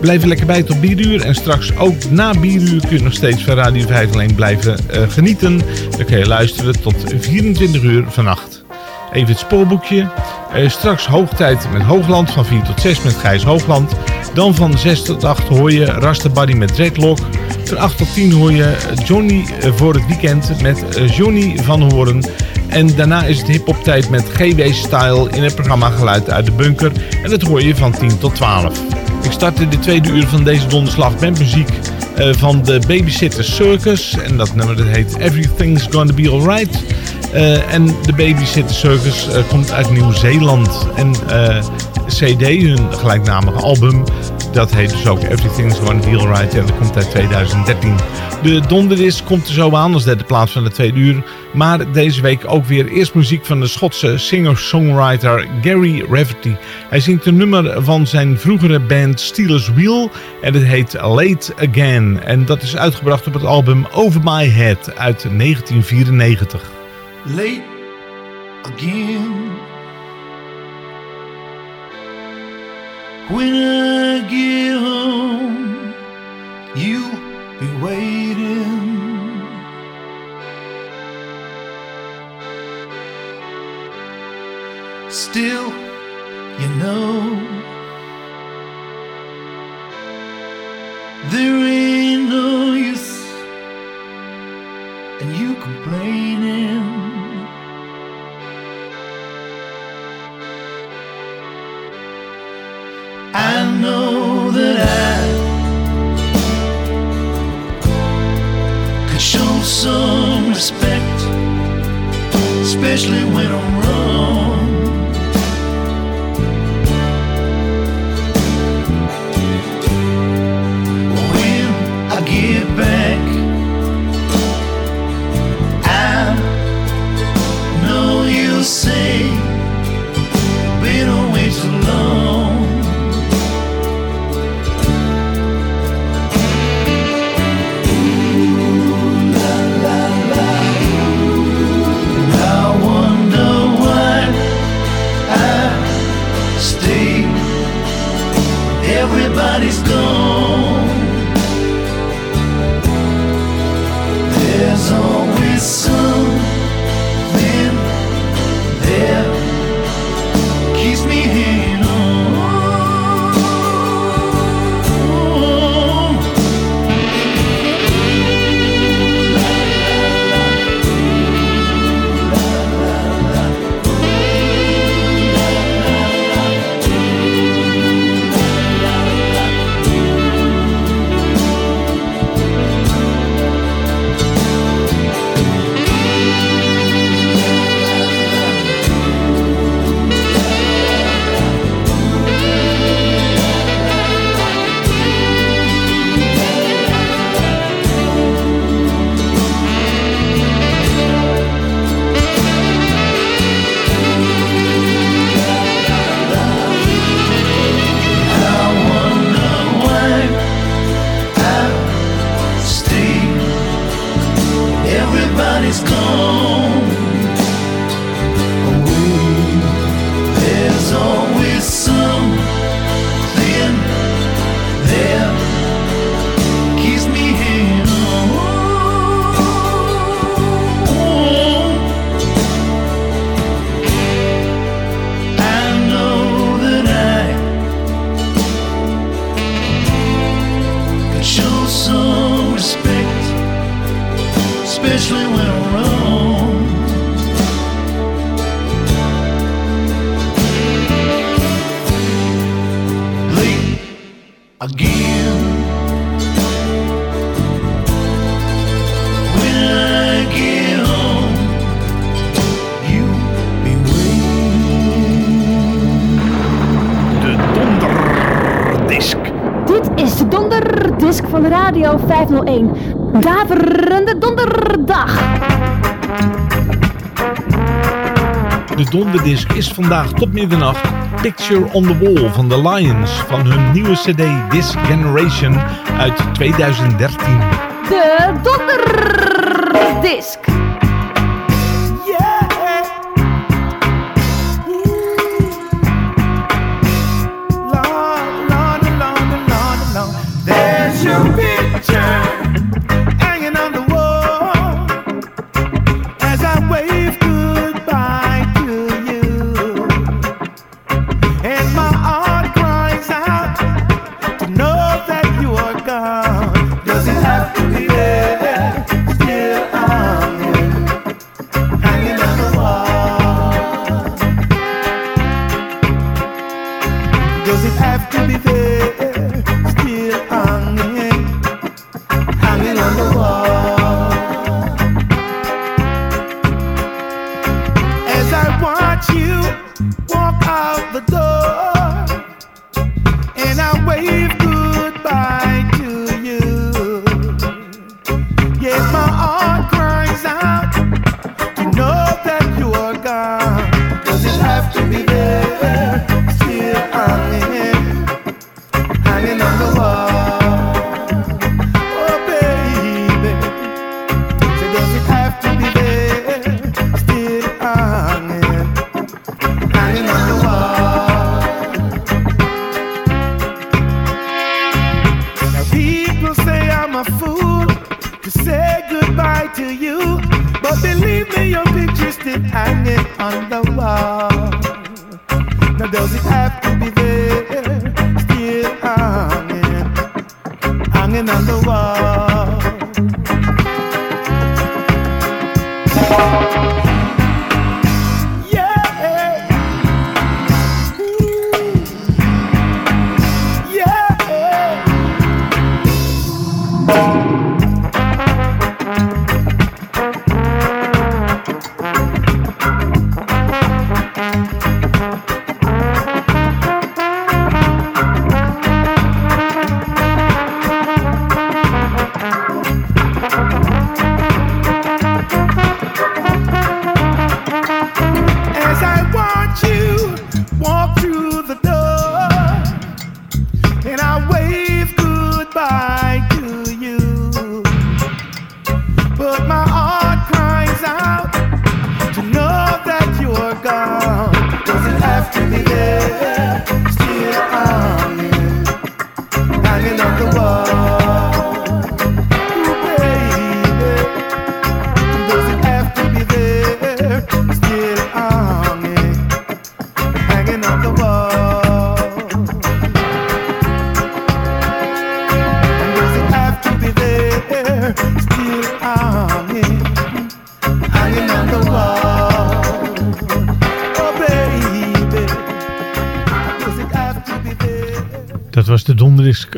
Blijf er lekker bij tot bieruur. En straks ook na bieruur kun je nog steeds van Radio 5 alleen blijven eh, genieten. Dan kun je luisteren tot 24 uur vannacht. Even het spoorboekje. Eh, straks hoogtijd met Hoogland van 4 tot 6 met Gijs Hoogland. Dan van 6 tot 8 hoor je Rasterbody met Dreadlock. Van 8 tot 10 hoor je Johnny voor het weekend met eh, Johnny van Hoorn. En daarna is het hip-hop tijd met GW Style in het programma Geluid uit de Bunker. En dat hoor je van 10 tot 12. Ik startte de tweede uur van deze donderslag met muziek eh, van de Babysitter Circus. En dat nummer dat heet Everything's Gonna Be Alright. Eh, en de Babysitter Circus komt uit Nieuw-Zeeland. En CD, hun gelijknamige album, dat heet dus ook Everything's Gonna Be Alright en dat komt uit 2013. De donderdisc komt er zo aan als derde plaats van de tweede uur. Maar deze week ook weer eerst muziek van de Schotse singer-songwriter Gary Rafferty. Hij zingt een nummer van zijn vroegere band Steelers Wheel en het heet Late Again. En dat is uitgebracht op het album Over My Head uit 1994. late again. When I get home, you'll be waiting. Is vandaag tot middernacht Picture on the Wall van The Lions van hun nieuwe cd This Generation uit 2013. De donderdisc.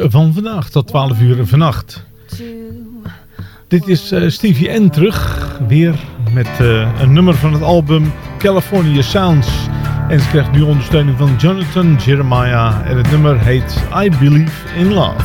van vandaag tot 12 uur vannacht. Dit is eh, Stevie N terug, weer met eh, een nummer van het album California Sounds. En ze krijgt nu ondersteuning van Jonathan Jeremiah en het nummer heet I Believe in Love.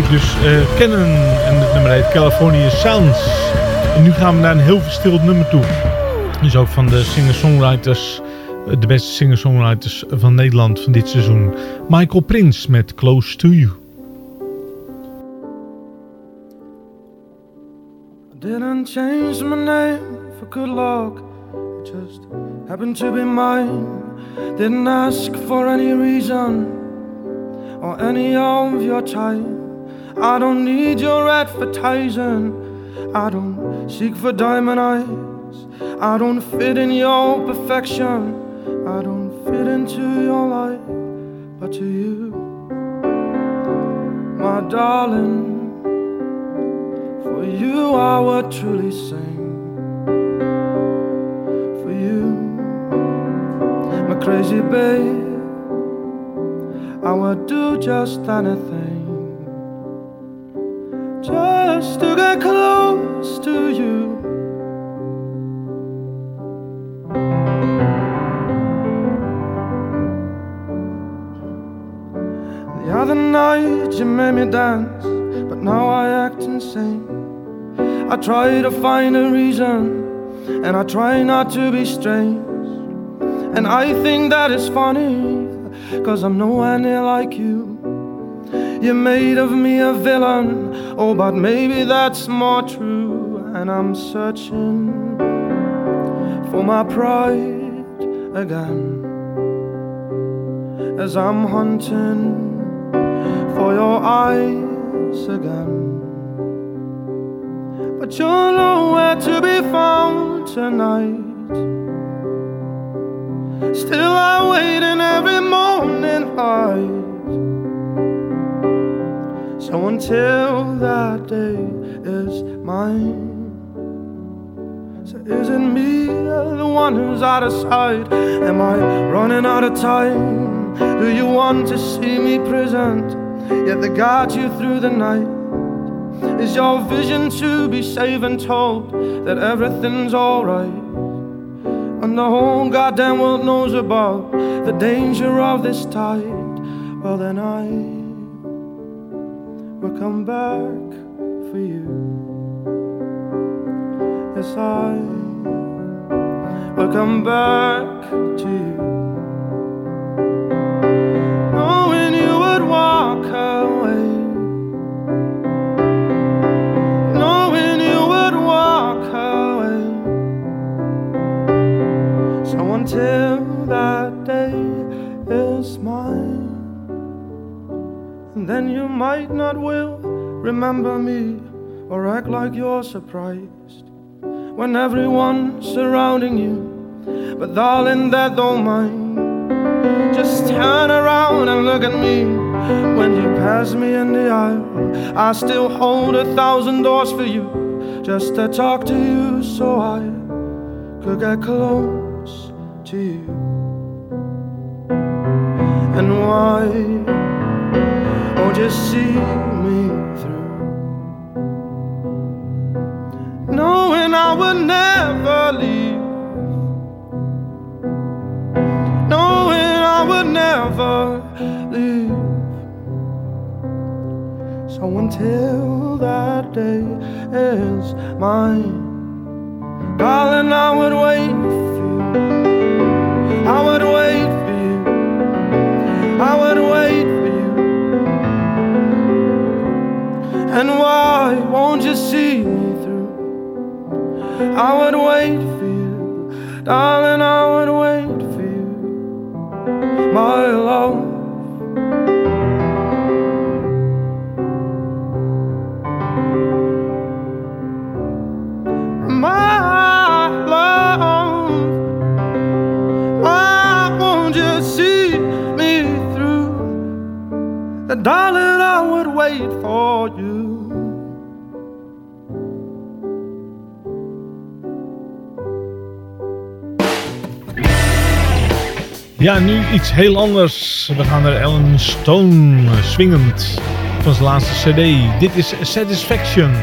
Wij dus eh, kennen. En het nummer heet California Sounds. En nu gaan we naar een heel verstild nummer toe. Dus ook van de singer-songwriters. eh, De beste singer-songwriters van Nederland van dit seizoen. Michael Prins met Close to You. Didn't change my name for good luck. It just happened to be mine. Didn't ask for any reason or any of your time. I don't need your advertising. I don't seek for diamond eyes. I don't fit in your perfection. I don't fit into your life, but to you, my darling. For you I would truly sing. For you, my crazy babe, I would do just anything. Just to get close to you. The other night you made me dance, but now I act insane. I try to find a reason, and I try not to be strange. And I think that is funny, cause I'm nowhere near like you. You made of me a villain, oh, but maybe that's more true. And I'm searching for my pride again as I'm hunting for your eyes again. But you're nowhere to be found tonight. Still, I wait in every morning light. So until that day is mine. So is it me, the one who's out of sight? Am I running out of time? Do you want to see me present? Yet they guide you through the night. Is your vision to be safe and told that everything's alright? And the whole goddamn world knows about the danger of this tide. Well, then I will come back for you. Yes, I will come back to you. Knowing you would walk away. Knowing you would walk away. So until then you might not will remember me or act like you're surprised when everyone's surrounding you. But darling, that don't mind. Just turn around and look at me when you pass me in the aisle. I still hold a thousand doors for you just to talk to you so I could get close to you. And why won't see me through? Knowing I would never leave. Knowing I would never leave. So until that day is mine, darling, I would wait for you. I would wait for you. I would wait And why won't you see me through? I would wait for you, darling. I would wait for you, my love. Ja, nu iets heel anders. We gaan naar Ellen Stone swingend van zijn laatste cd. Dit is Satisfaction.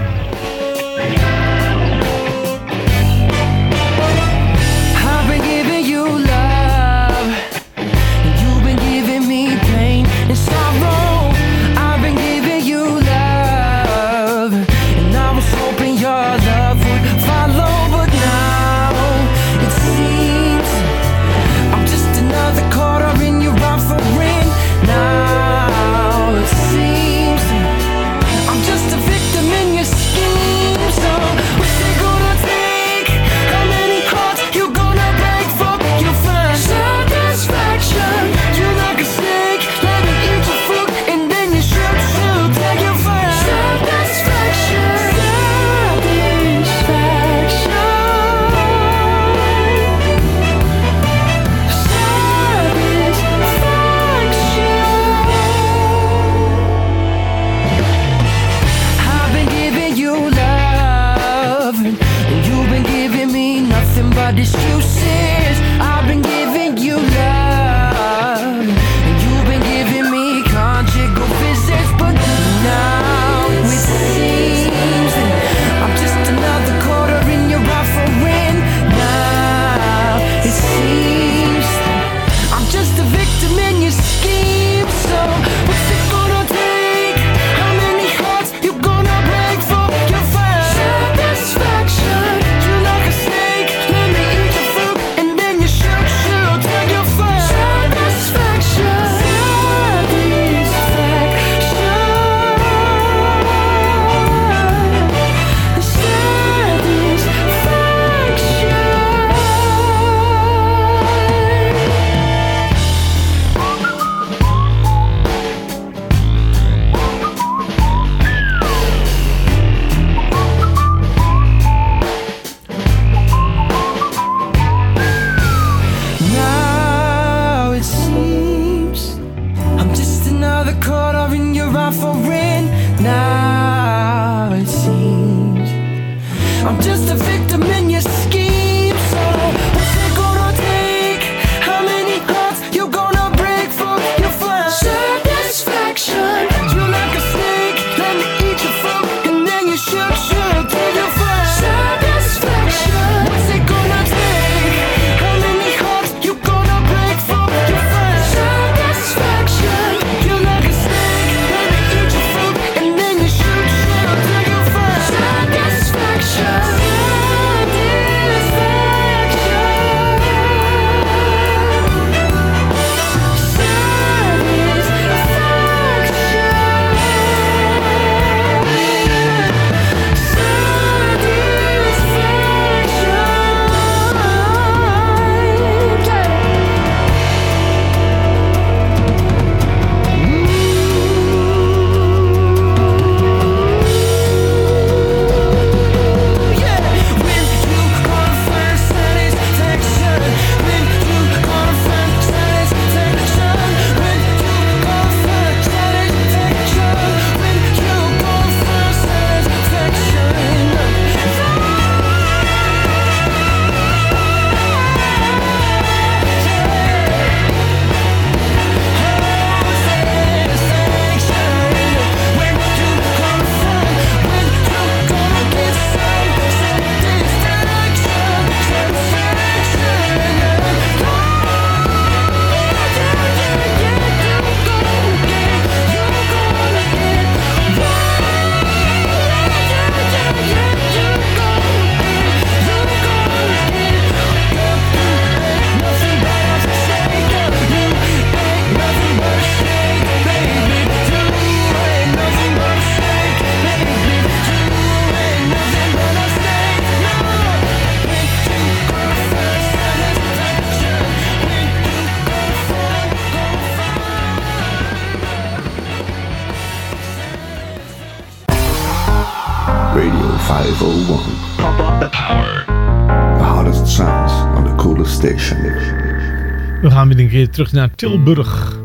terug naar Tilburg.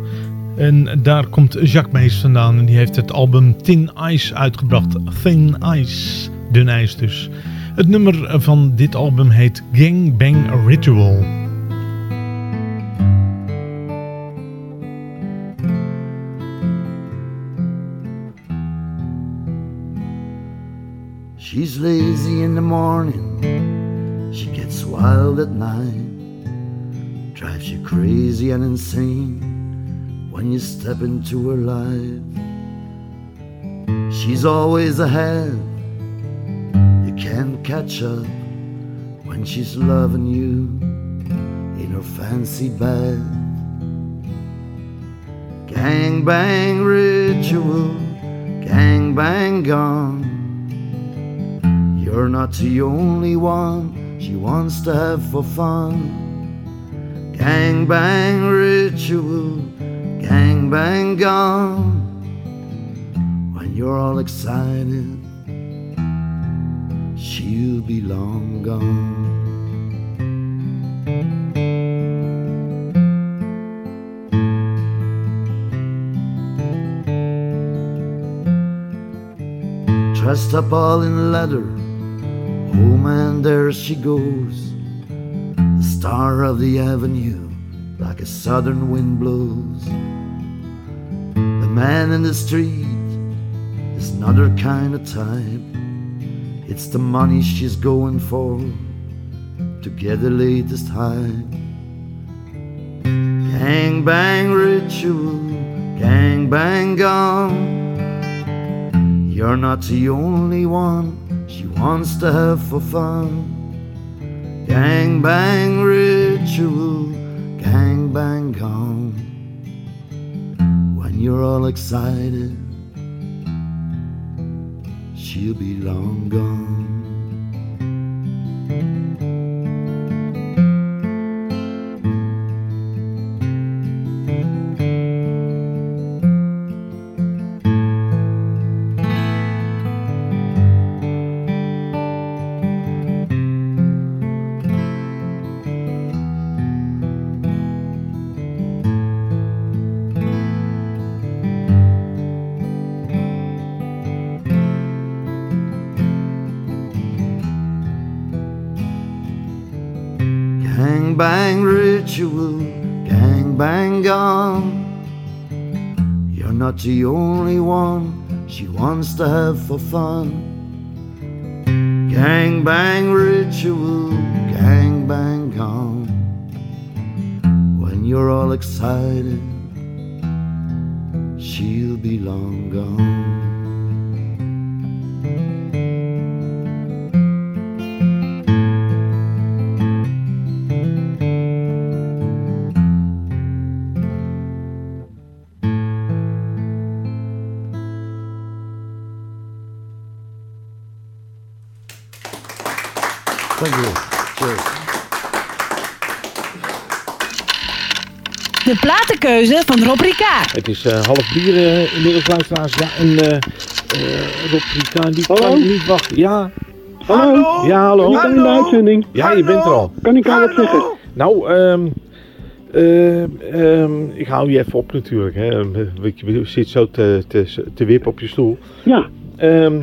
En daar komt Jacques Mees vandaan. En die heeft het album Thin Ice uitgebracht. Thin Ice, dun ijs dus. Het nummer van dit album heet Gang Bang Ritual. She's lazy in the morning. She gets wild at night. crazy and insane when you step into her life. She's always ahead, you can't catch up when she's loving you in her fancy bed. Gang bang ritual, gang bang gone. You're not the only one she wants to have for fun. Gang bang ritual, gang bang gone. When you're all excited, she'll be long gone. Dressed up all in leather, oh man, there she goes. The star of the avenue, a southern wind blows. The man in the street is another kind of type. It's the money she's going for to get the latest hype. Gang bang ritual, gang bang gone. You're not the only one she wants to have for fun. Gang bang ritual, bang. When you're all excited, she'll be long gone. Ritual, gang bang gone. You're not the only one she wants to have for fun. Gang bang ritual, gang bang gone. When you're all excited, she'll be long gone. Platenkeuze van Rob Ricard. Het is eh, half bier eh, inmiddels luisteraars. Ja, en eh Rob Ricard, die Hallo? kan niet wachten. Ja. Hallo? Ja, hallo. Ik ben in de uitzending. Ja, je bent er al. Kan ik al wat zeggen? Nou, ehm eh, ehm, ik hou je even op natuurlijk. Hè. Want Je zit zo te, te, te wippen op je stoel. Ja. Ehm,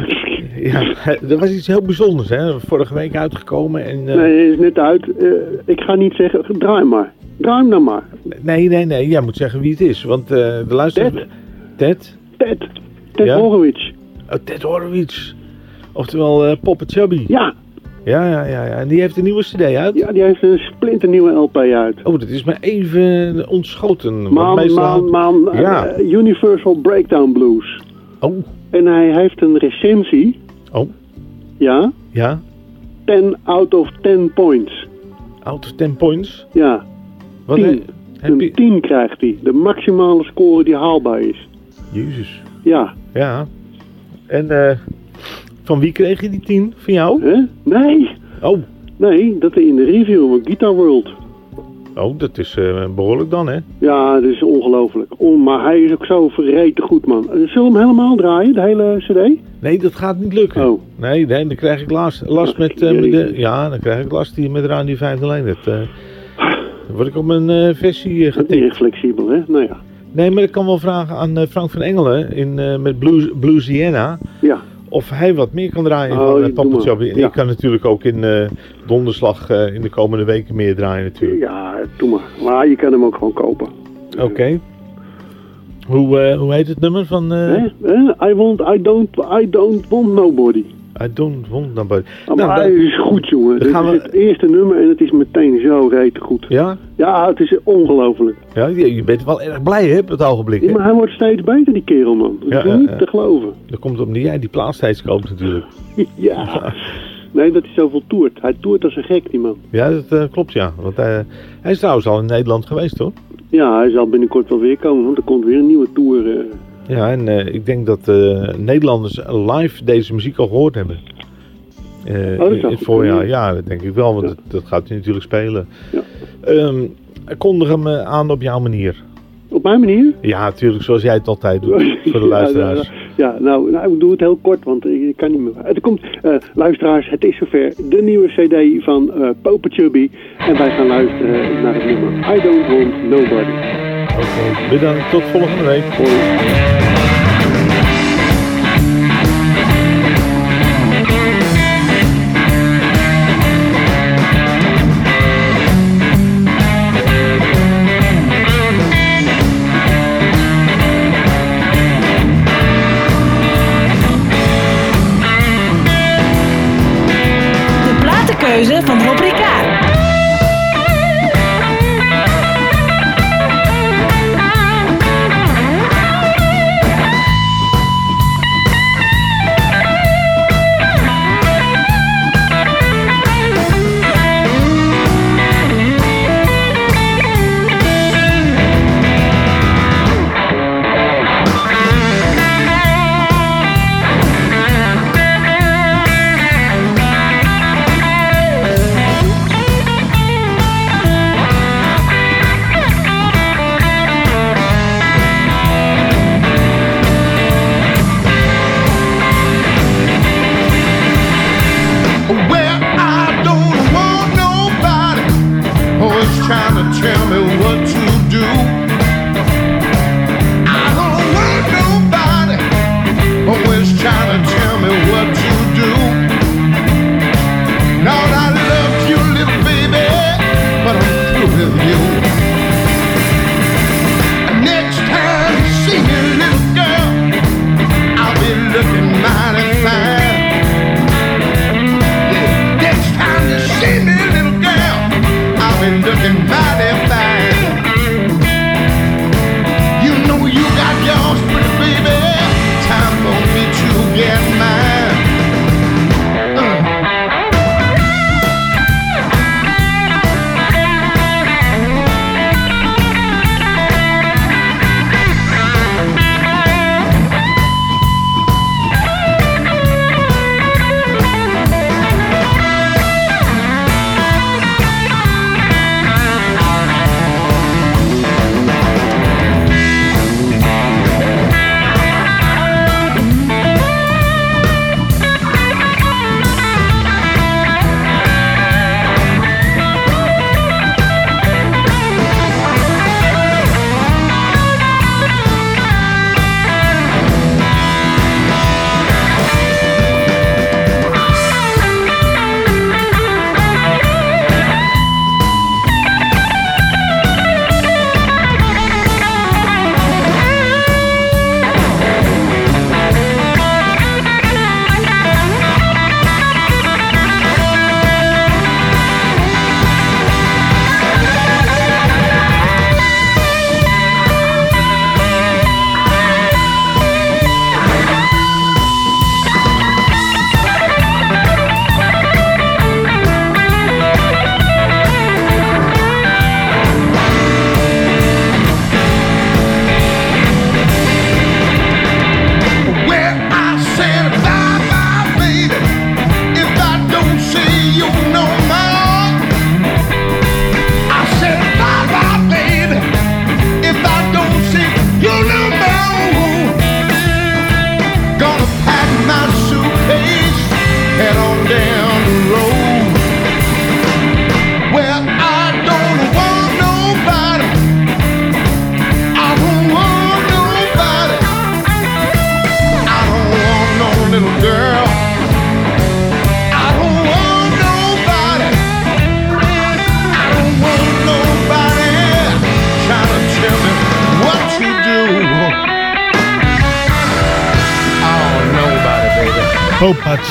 ja, *laughs* er was iets heel bijzonders. Hè. Vorige week uitgekomen. En, eh, Nee, het is net uit. Eh, ik ga niet zeggen, draai maar. Hem dan maar. nee, nee, nee. Jij moet zeggen wie het is. Want eh, de luisteraars... Ted. Ted? Ted. Ted Ja? Horowitz. Oh, Ted Horowitz. Oftewel eh Papa Chubby. Ja. Ja, ja, ja, ja. En die heeft een nieuwe cd uit? Ja, die heeft een splinternieuwe LP uit. Oh, dat is me even ontschoten. Man, meestal man, man. Ja. eh, Universal Breakdown Blues. Oh. En hij heeft een recensie. Oh. Ja. Ja. 10 out of 10 points. Out of 10 points? Ja. Wat 10. he- heb een je- 10 krijgt hij. De maximale score die haalbaar is. Jezus. Ja. Ja. En eh, van wie kreeg je die 10? Van jou? Hè? Nee. Oh. Nee, dat is in de review van Guitar World. Oh, dat is eh, behoorlijk dan, hè? Ja, dat is ongelooflijk. On, maar hij is ook zo verreten goed, man. Eh, Zullen we hem helemaal draaien, de hele cd? Nee, dat gaat niet lukken. Oh. Nee, nee, dan krijg ik last, last met, eh, met de, ja, dan krijg ik last hier met Radio 501. Dat, word ik op mijn eh, versie Dat is niet flexibel, hè? Nou ja. Nee, maar ik kan wel vragen aan eh, Frank van Engelen in, eh, met Blues, Bluesiana. Ja. Of hij wat meer kan draaien Oh, van Papa. En Ja. ik kan natuurlijk ook in eh, donderslag eh, in de komende weken meer draaien natuurlijk. Ja, doe maar. Maar je kan hem ook gewoon kopen. Oké. Hoe, eh, hoe heet het nummer van... eh? I, want, I, don't, I don't want nobody. I don't want nobody. Ah, Nou, maar dan- hij is goed, jongen. Dit gaan is het eerste nummer en het is meteen zo rete goed. Ja? Ja, het is ongelooflijk. Ja, je, bent wel erg blij hè, op het ogenblik. Ja, maar hij wordt steeds beter, die kerel, man. Dat Ja, is ja, niet ja. te geloven. Dat komt omdat jij die plaats steeds koopt natuurlijk. *laughs* ja. Nee, dat hij zoveel toert. Hij toert als een gek, die man. Ja, dat eh, klopt ja. Want eh, hij is trouwens al in Nederland geweest hoor. Ja, hij zal binnenkort wel weer komen, want er komt weer een nieuwe tour. eh. Ja, en eh, ik denk dat eh, Nederlanders live deze muziek al gehoord hebben. Eh, Oh, in het voorjaar, ja, dat denk ik wel, want dat, dat gaat hij natuurlijk spelen. Ehm, kondig hem aan op jouw manier. Op mijn manier? Ja, natuurlijk, zoals jij het altijd doet, *laughs* voor de Ja, luisteraars. Ja, ja, nou, nou, ik doe het heel kort, want ik, kan niet meer. Er komt, luisteraars, het is zover. De nieuwe CD van Popa Chubby. En wij gaan luisteren naar het nummer I Don't Want Nobody. Oké, bedankt. Tot volgende week. De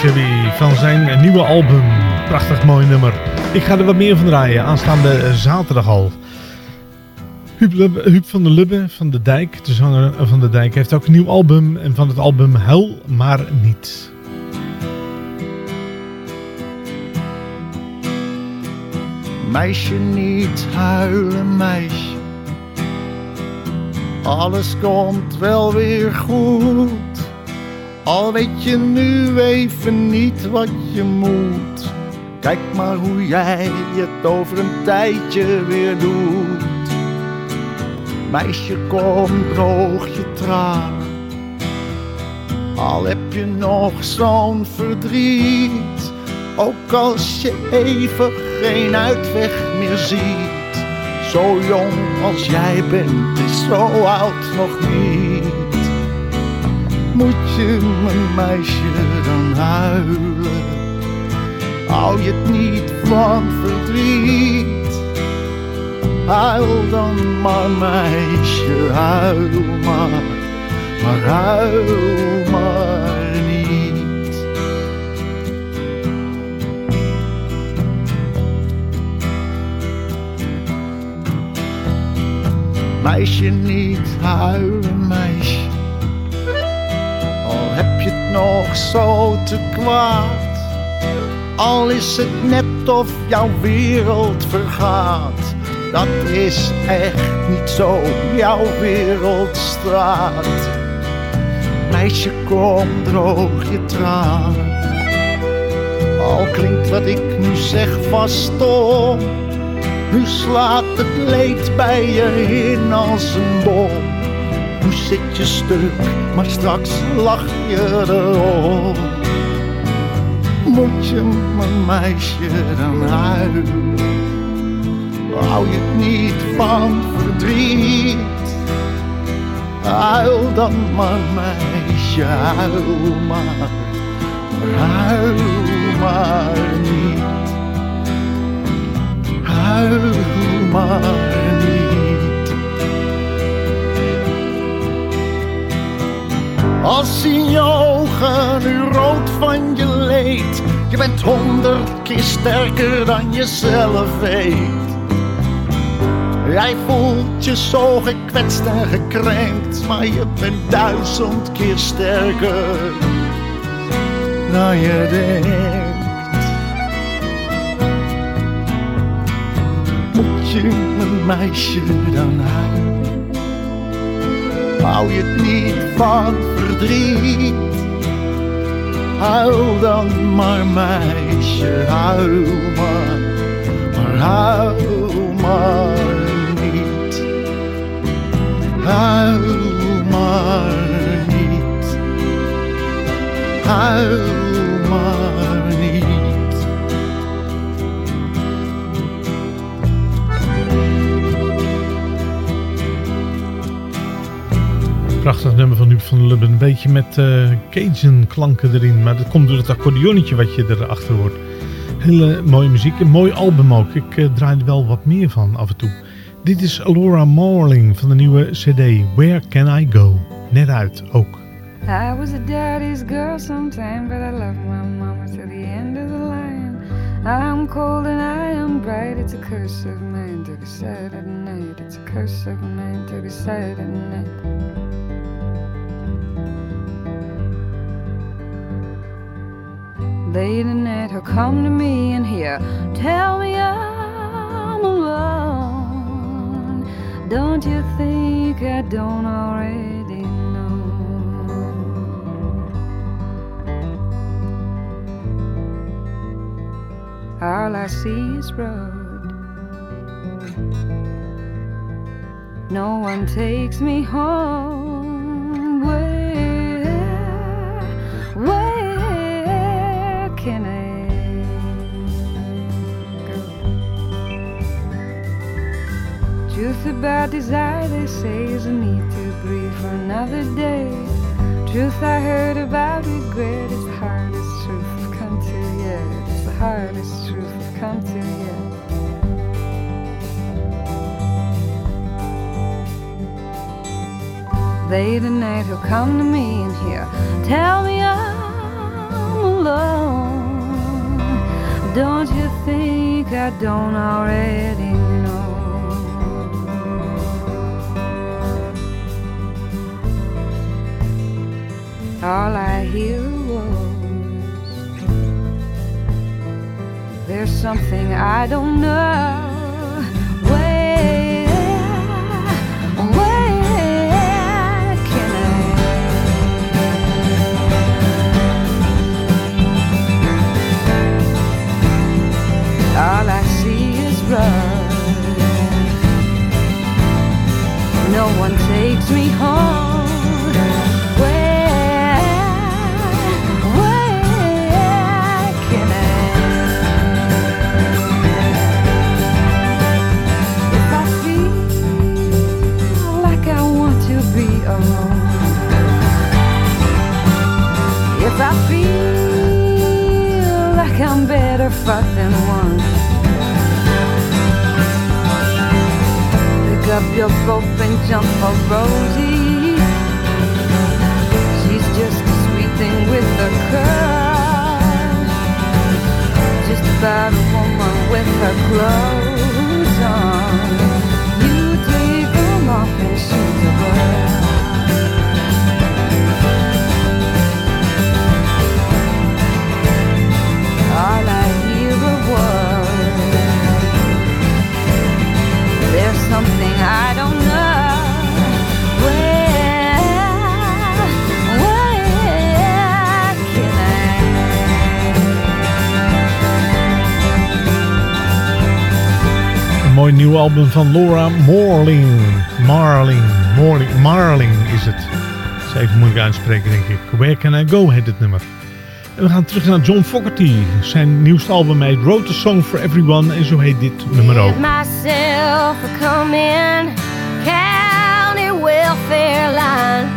Chubby van zijn nieuwe album. Prachtig mooi nummer. Ik ga er wat meer van draaien, aanstaande zaterdag al. Huub, Huub van der Lubbe van de Dijk, de zanger van de Dijk, heeft ook een nieuw album. En van het album Huil maar niet. Meisje, niet huilen, meisje. Alles komt wel weer goed. Al weet je nu even niet wat je moet. Kijk maar hoe jij het over een tijdje weer doet. Meisje, kom, droog je tranen. Al heb je nog zo'n verdriet. Ook als je even geen uitweg meer ziet. Zo jong als jij bent, is zo oud nog niet. Moet je mijn meisje dan huilen? Hou je het niet van verdriet? Huil dan maar meisje, huil maar, maar huil maar niet. Meisje, niet huilen, meisje. Nog zo te kwaad. Al is het net of jouw wereld vergaat. Dat is echt niet zo, jouw wereld straat. Meisje, kom, droog je tranen. Al klinkt wat ik nu zeg vast stom. Nu slaat het leed bij je in als een bom. Nu zit je stuk, maar straks lach je erom. Moet je mijn meisje dan huilen? Hou je het niet van verdriet? Huil dan maar meisje, huil maar huil maar niet. Huil maar Als je ogen nu rood van je leed. Je bent honderd keer sterker dan je zelf weet. Jij voelt je zo gekwetst en gekrenkt, maar je bent duizend keer sterker dan je denkt. Moet je mijn meisje dan huilen? Hou je het niet van verdriet? Huil dan maar meisje, huil maar, beetje met eh Cajun klanken erin. Maar dat komt door het accordeonnetje wat je erachter hoort. Hele mooie muziek. Een mooi album ook. Ik eh, draai er wel wat meer van af en toe. Dit is Laura Marling van de nieuwe cd Where Can I Go? Net uit ook. I was a daddy's girl sometime, but I loved my mama to the end of the line. I'm cold and I am bright. It's a curse of mine to be sad at night. It's a curse of mine to be sad at night. Late at night, he'll come to me and he'll tell me I'm alone. Don't you think I don't already know? All I see is road. No one takes me home. Where, Truth about desire, they say, is a need to breathe for another day. Truth I heard about regret is the hardest truth I've come to yet. It's the hardest truth I've come to yet. Late at night he'll come to me and he'll tell me I'm alone. Don't you think I don't already All I hear was there's something I don't know. All I see is blood. No one takes me home. Better fucked than once, pick up your rope and jump for Rosie. She's just a sweet thing with a curve, just about a woman with her clothes on. You take them off and she's a girl. All I hear. There's something I don't know. Where, mooi nieuw album van Laura Morling. Marling. Morling. Marling is het. Dat is even moeilijk uitspreken, denk ik. Where Can I Go heet het nummer. En we gaan terug naar John Fogerty. Zijn nieuwste album heet Wrote a Song for Everyone. En zo heet dit nummer ook. myself coming county welfare line.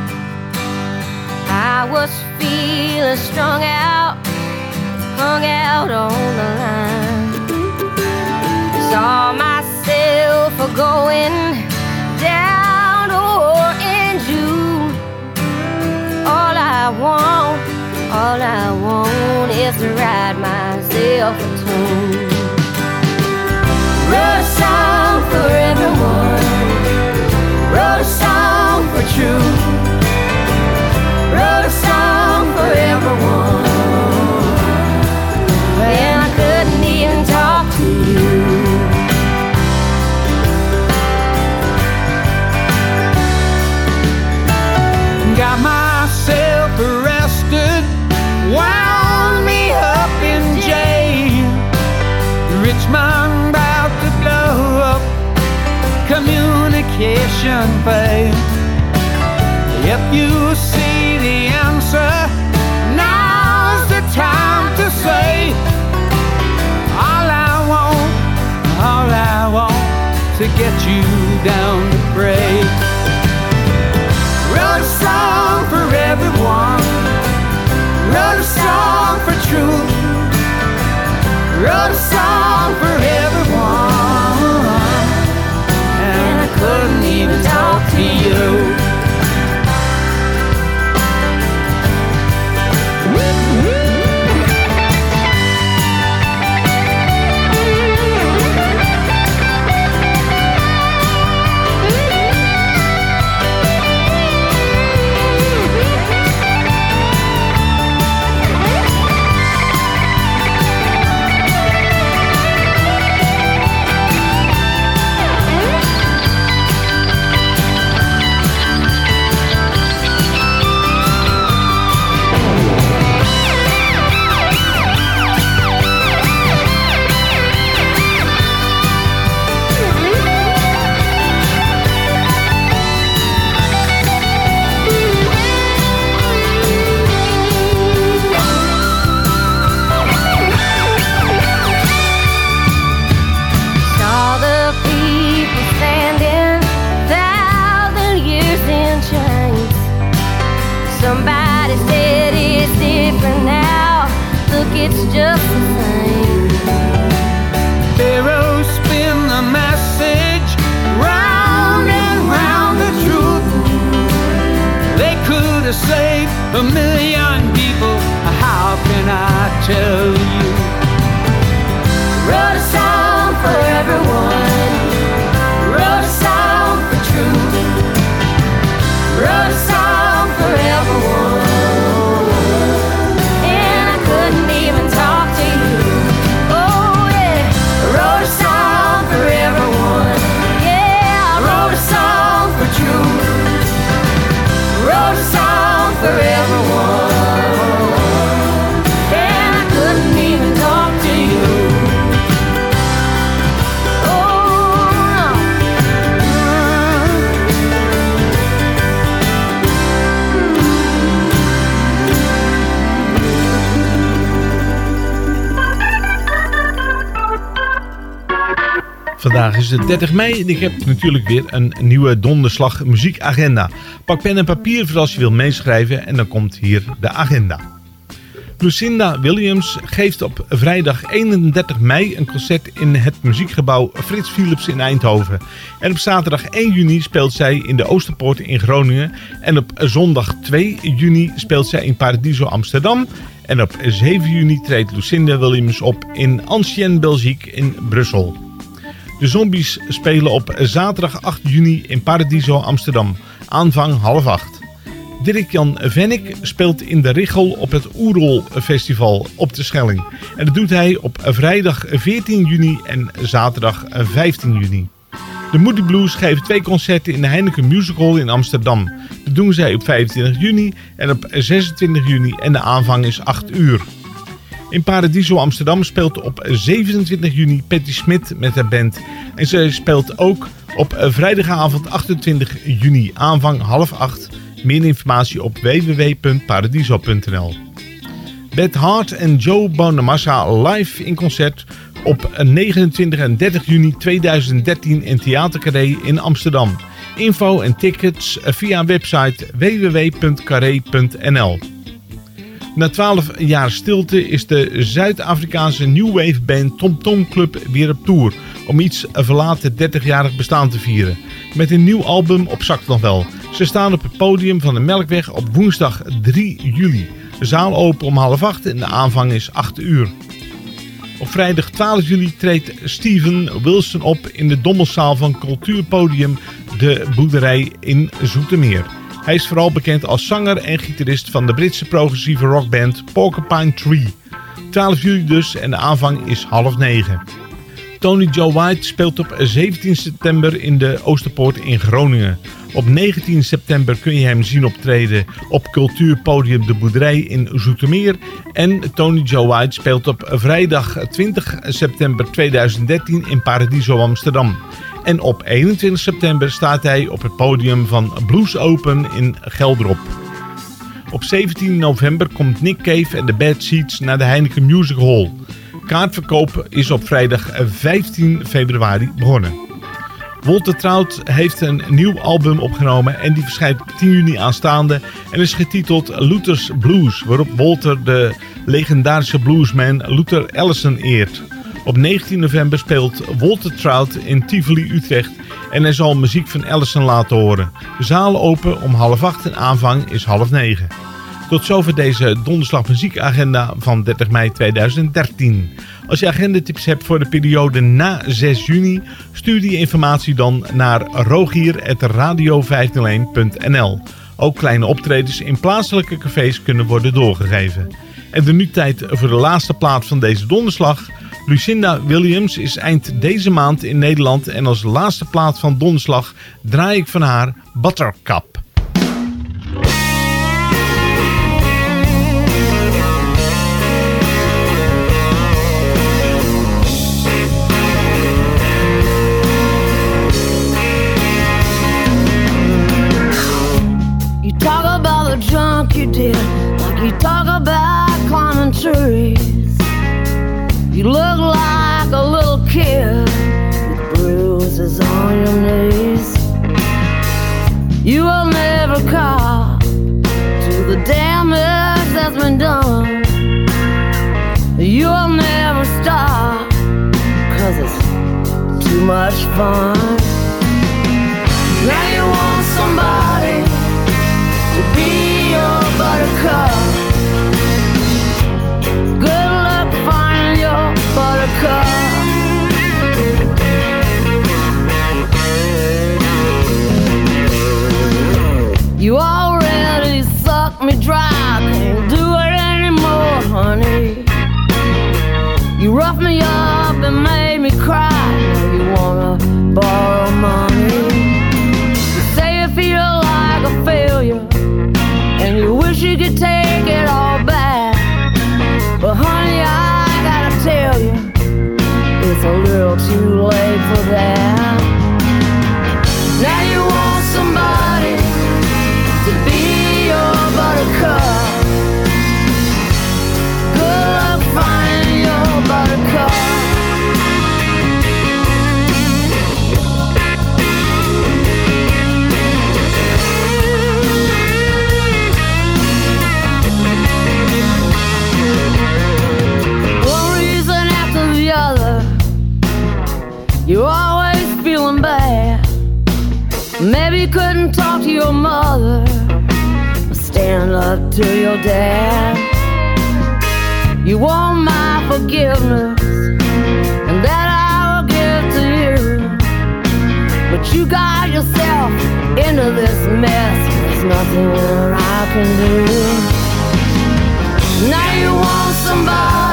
I was feeling strung out, hung out on the line. Saw myself going down to Orange June. All I want, all I want is to write myself a tune. Wrote a song for everyone. Wrote a song for truth. Wrote a song for everyone. And I couldn't even talk to you. Got myself communication failed. If you see the answer, now's the time to say, All I want, all I want to get you down to pray. Wrote a song for everyone. Wrote a song for truth. Wrote a song for everyone. You. They save a million people. How can I tell you? Wrote a song for everyone. Wrote a song for truth. Wrote a song Vandaag is het 30 mei en ik heb natuurlijk weer een nieuwe donderslag muziekagenda. Pak pen en papier voor als je wil meeschrijven en dan komt hier de agenda. Lucinda Williams geeft op vrijdag 31 mei een concert in het muziekgebouw Frits Philips in Eindhoven. En op zaterdag 1 juni speelt zij in de Oosterpoort in Groningen. En op zondag 2 juni speelt zij in Paradiso Amsterdam. En op 7 juni treedt Lucinda Williams op in Ancienne Belgique in Brussel. De Zombies spelen op zaterdag 8 juni in Paradiso Amsterdam. Aanvang half acht. Dirk-Jan Vennik speelt in de Richel op het Oerol Festival op de Schelling. En dat doet hij op vrijdag 14 juni en zaterdag 15 juni. De Moody Blues geven twee concerten in de Heineken Music Hall in Amsterdam. Dat doen zij op 25 juni en op 26 juni en de aanvang is 8 uur. In Paradiso Amsterdam speelt op 27 juni Patty Smit met haar band. En zij speelt ook op vrijdagavond 28 juni aanvang half 8. Meer informatie op www.paradiso.nl Beth Hart en Joe Bonamassa live in concert op 29 en 30 juni 2013 in Theater Carré in Amsterdam. Info en tickets via website www.carré.nl Na 12 jaar stilte is de Zuid-Afrikaanse New Wave band Tom Tom Club weer op tour om iets verlaten 30-jarig bestaan te vieren. Met een nieuw album op zak nog wel. Ze staan op het podium van de Melkweg op woensdag 3 juli. De zaal open om half acht en de aanvang is 8 uur. Op vrijdag 12 juli treedt Steven Wilson op in de Dommelszaal van cultuurpodium De Boerderij in Zoetermeer. Hij is vooral bekend als zanger en gitarist van de Britse progressieve rockband Porcupine Tree. 12 juli dus en de aanvang is half negen. Tony Joe White speelt op 17 september in de Oosterpoort in Groningen. Op 19 september kun je hem zien optreden op cultuurpodium De Boerderij in Zoetermeer. En Tony Joe White speelt op vrijdag 20 september 2013 in Paradiso Amsterdam. En op 21 september staat hij op het podium van Blues Open in Geldrop. Op 17 november komt Nick Cave en de Bad Seeds naar de Heineken Music Hall. Kaartverkoop is op vrijdag 15 februari begonnen. Walter Trout heeft een nieuw album opgenomen en die verschijnt op 10 juni aanstaande en is getiteld Luther's Blues, waarop Walter de legendarische bluesman Luther Allison eert. Op 19 november speelt Walter Trout in Tivoli Utrecht en hij zal muziek van Allison laten horen. De zaal open om half acht en aanvang is half negen. Tot zover deze donderslag muziekagenda van 30 mei 2013. Als je agendatips hebt voor de periode na 6 juni, stuur die informatie dan naar rogier.radio501.nl. Ook kleine optredens in plaatselijke cafés kunnen worden doorgegeven. En de nu tijd voor de laatste plaat van deze donderslag. Lucinda Williams is eind deze maand in Nederland en als laatste plaat van donderslag draai ik van haar Buttercup. Your dad. You want my forgiveness, and that I will give to you. But you got yourself into this mess. There's nothing I can do. Now you want somebody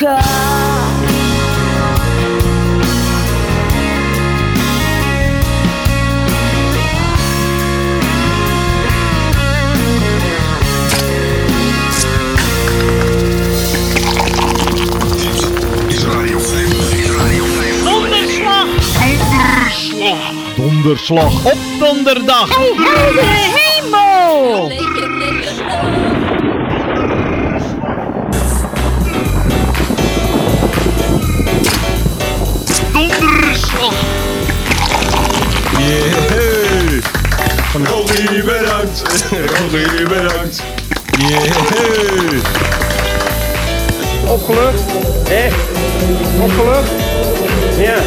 your buttercup. Is Radio 5. Is Radio 5. Donderslag! Op donderdag. Hey, hemel! Donderslag! Yeah. Rogier, bedankt. Rogier, bedankt. Yeah. Opgelucht? Echt? Opgelucht? Ja.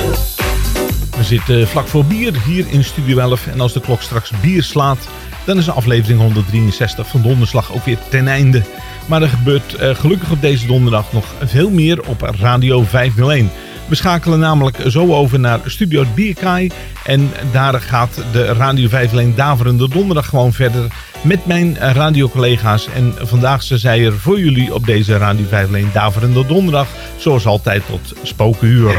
We zitten vlak voor bier hier in Studio 11. En als de klok straks bier slaat, dan is aflevering 163 van Donderslag ook weer ten einde. Maar er gebeurt eh, gelukkig op deze donderdag nog veel meer op Radio 501. We schakelen namelijk zo over naar Studio Bierkaai. En daar gaat de Radio 501 Daverende Donderdag gewoon verder met mijn radiocollega's. En vandaag zijn zij er voor jullie op deze Radio 501 Daverende Donderdag. Zoals altijd tot spokenuur.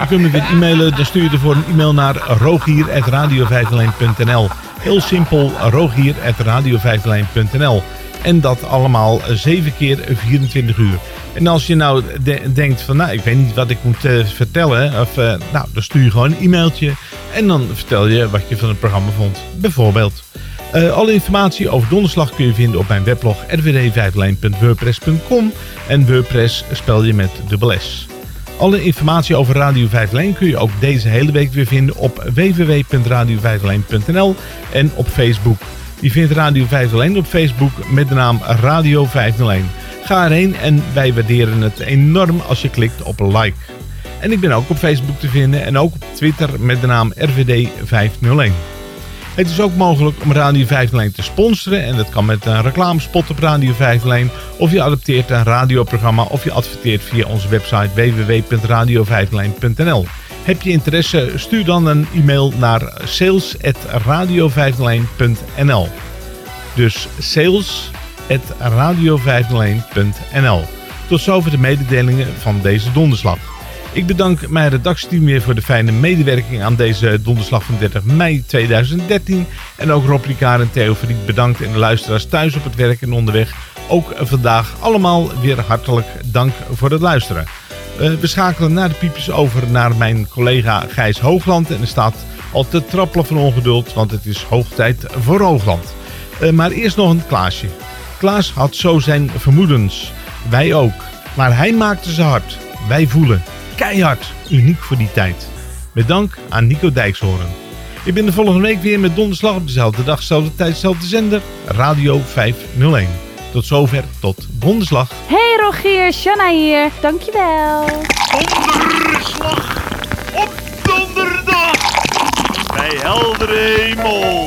Je *laughs* kunt me weer e-mailen. Dan stuur je ervoor een e-mail naar rogier.radio501.nl Heel simpel, rogier.radio501.nl En dat allemaal 7 keer 24 uur. En als je nou de- denkt van, nou, ik weet niet wat ik moet eh, vertellen. Of, eh, nou, dan stuur je gewoon een e-mailtje. En dan vertel je wat je van het programma vond. Bijvoorbeeld. Eh, alle informatie over donderslag kun je vinden op mijn weblog rwd5lijn.wordpress.com. En WordPress spel je met dubbel S. Alle informatie over Radio 501 kun je ook deze hele week weer vinden op www.radio501.nl en op Facebook. Je vindt Radio 501 op Facebook met de naam Radio 501. Ga erheen en wij waarderen het enorm als je klikt op like. En ik ben ook op Facebook te vinden en ook op Twitter met de naam RVD 501. Het is ook mogelijk om Radio 501 te sponsoren en dat kan met een reclamespot op Radio 501 of je adopteert een radioprogramma of je adverteert via onze website www.radio501.nl. Heb je interesse, stuur dan een e-mail naar sales.radio501.nl Dus sales.radio501.nl Tot zover de mededelingen van deze donderslag. Ik bedank mijn redactieteam weer voor de fijne medewerking aan deze donderslag van 30 mei 2013. En ook Rob en Theo Verriet bedankt en de luisteraars thuis op het werk en onderweg. Ook vandaag allemaal weer hartelijk dank voor het luisteren. Eh, we schakelen na de piepjes over naar mijn collega Gijs Hoogland. En er staat al te trappelen van ongeduld, want het is hoog tijd voor Hoogland. Eh, maar eerst nog een Klaasje. Klaas had zo zijn vermoedens. Wij ook. Maar hij maakte ze hard. Wij voelen. Keihard. Uniek voor die tijd. Met dank aan Nico Dijkshoorn. Ik ben de volgende week weer met donderslag op dezelfde dag, dezelfde tijd, dezelfde zender. Radio 501. Tot zover, tot donderslag. Hey Rogier, Shanna hier. Dankjewel. Donderslag op donderdag bij heldere hemel.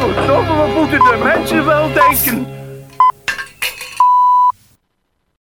We. Godverdomme, wat moeten de mensen wel denken?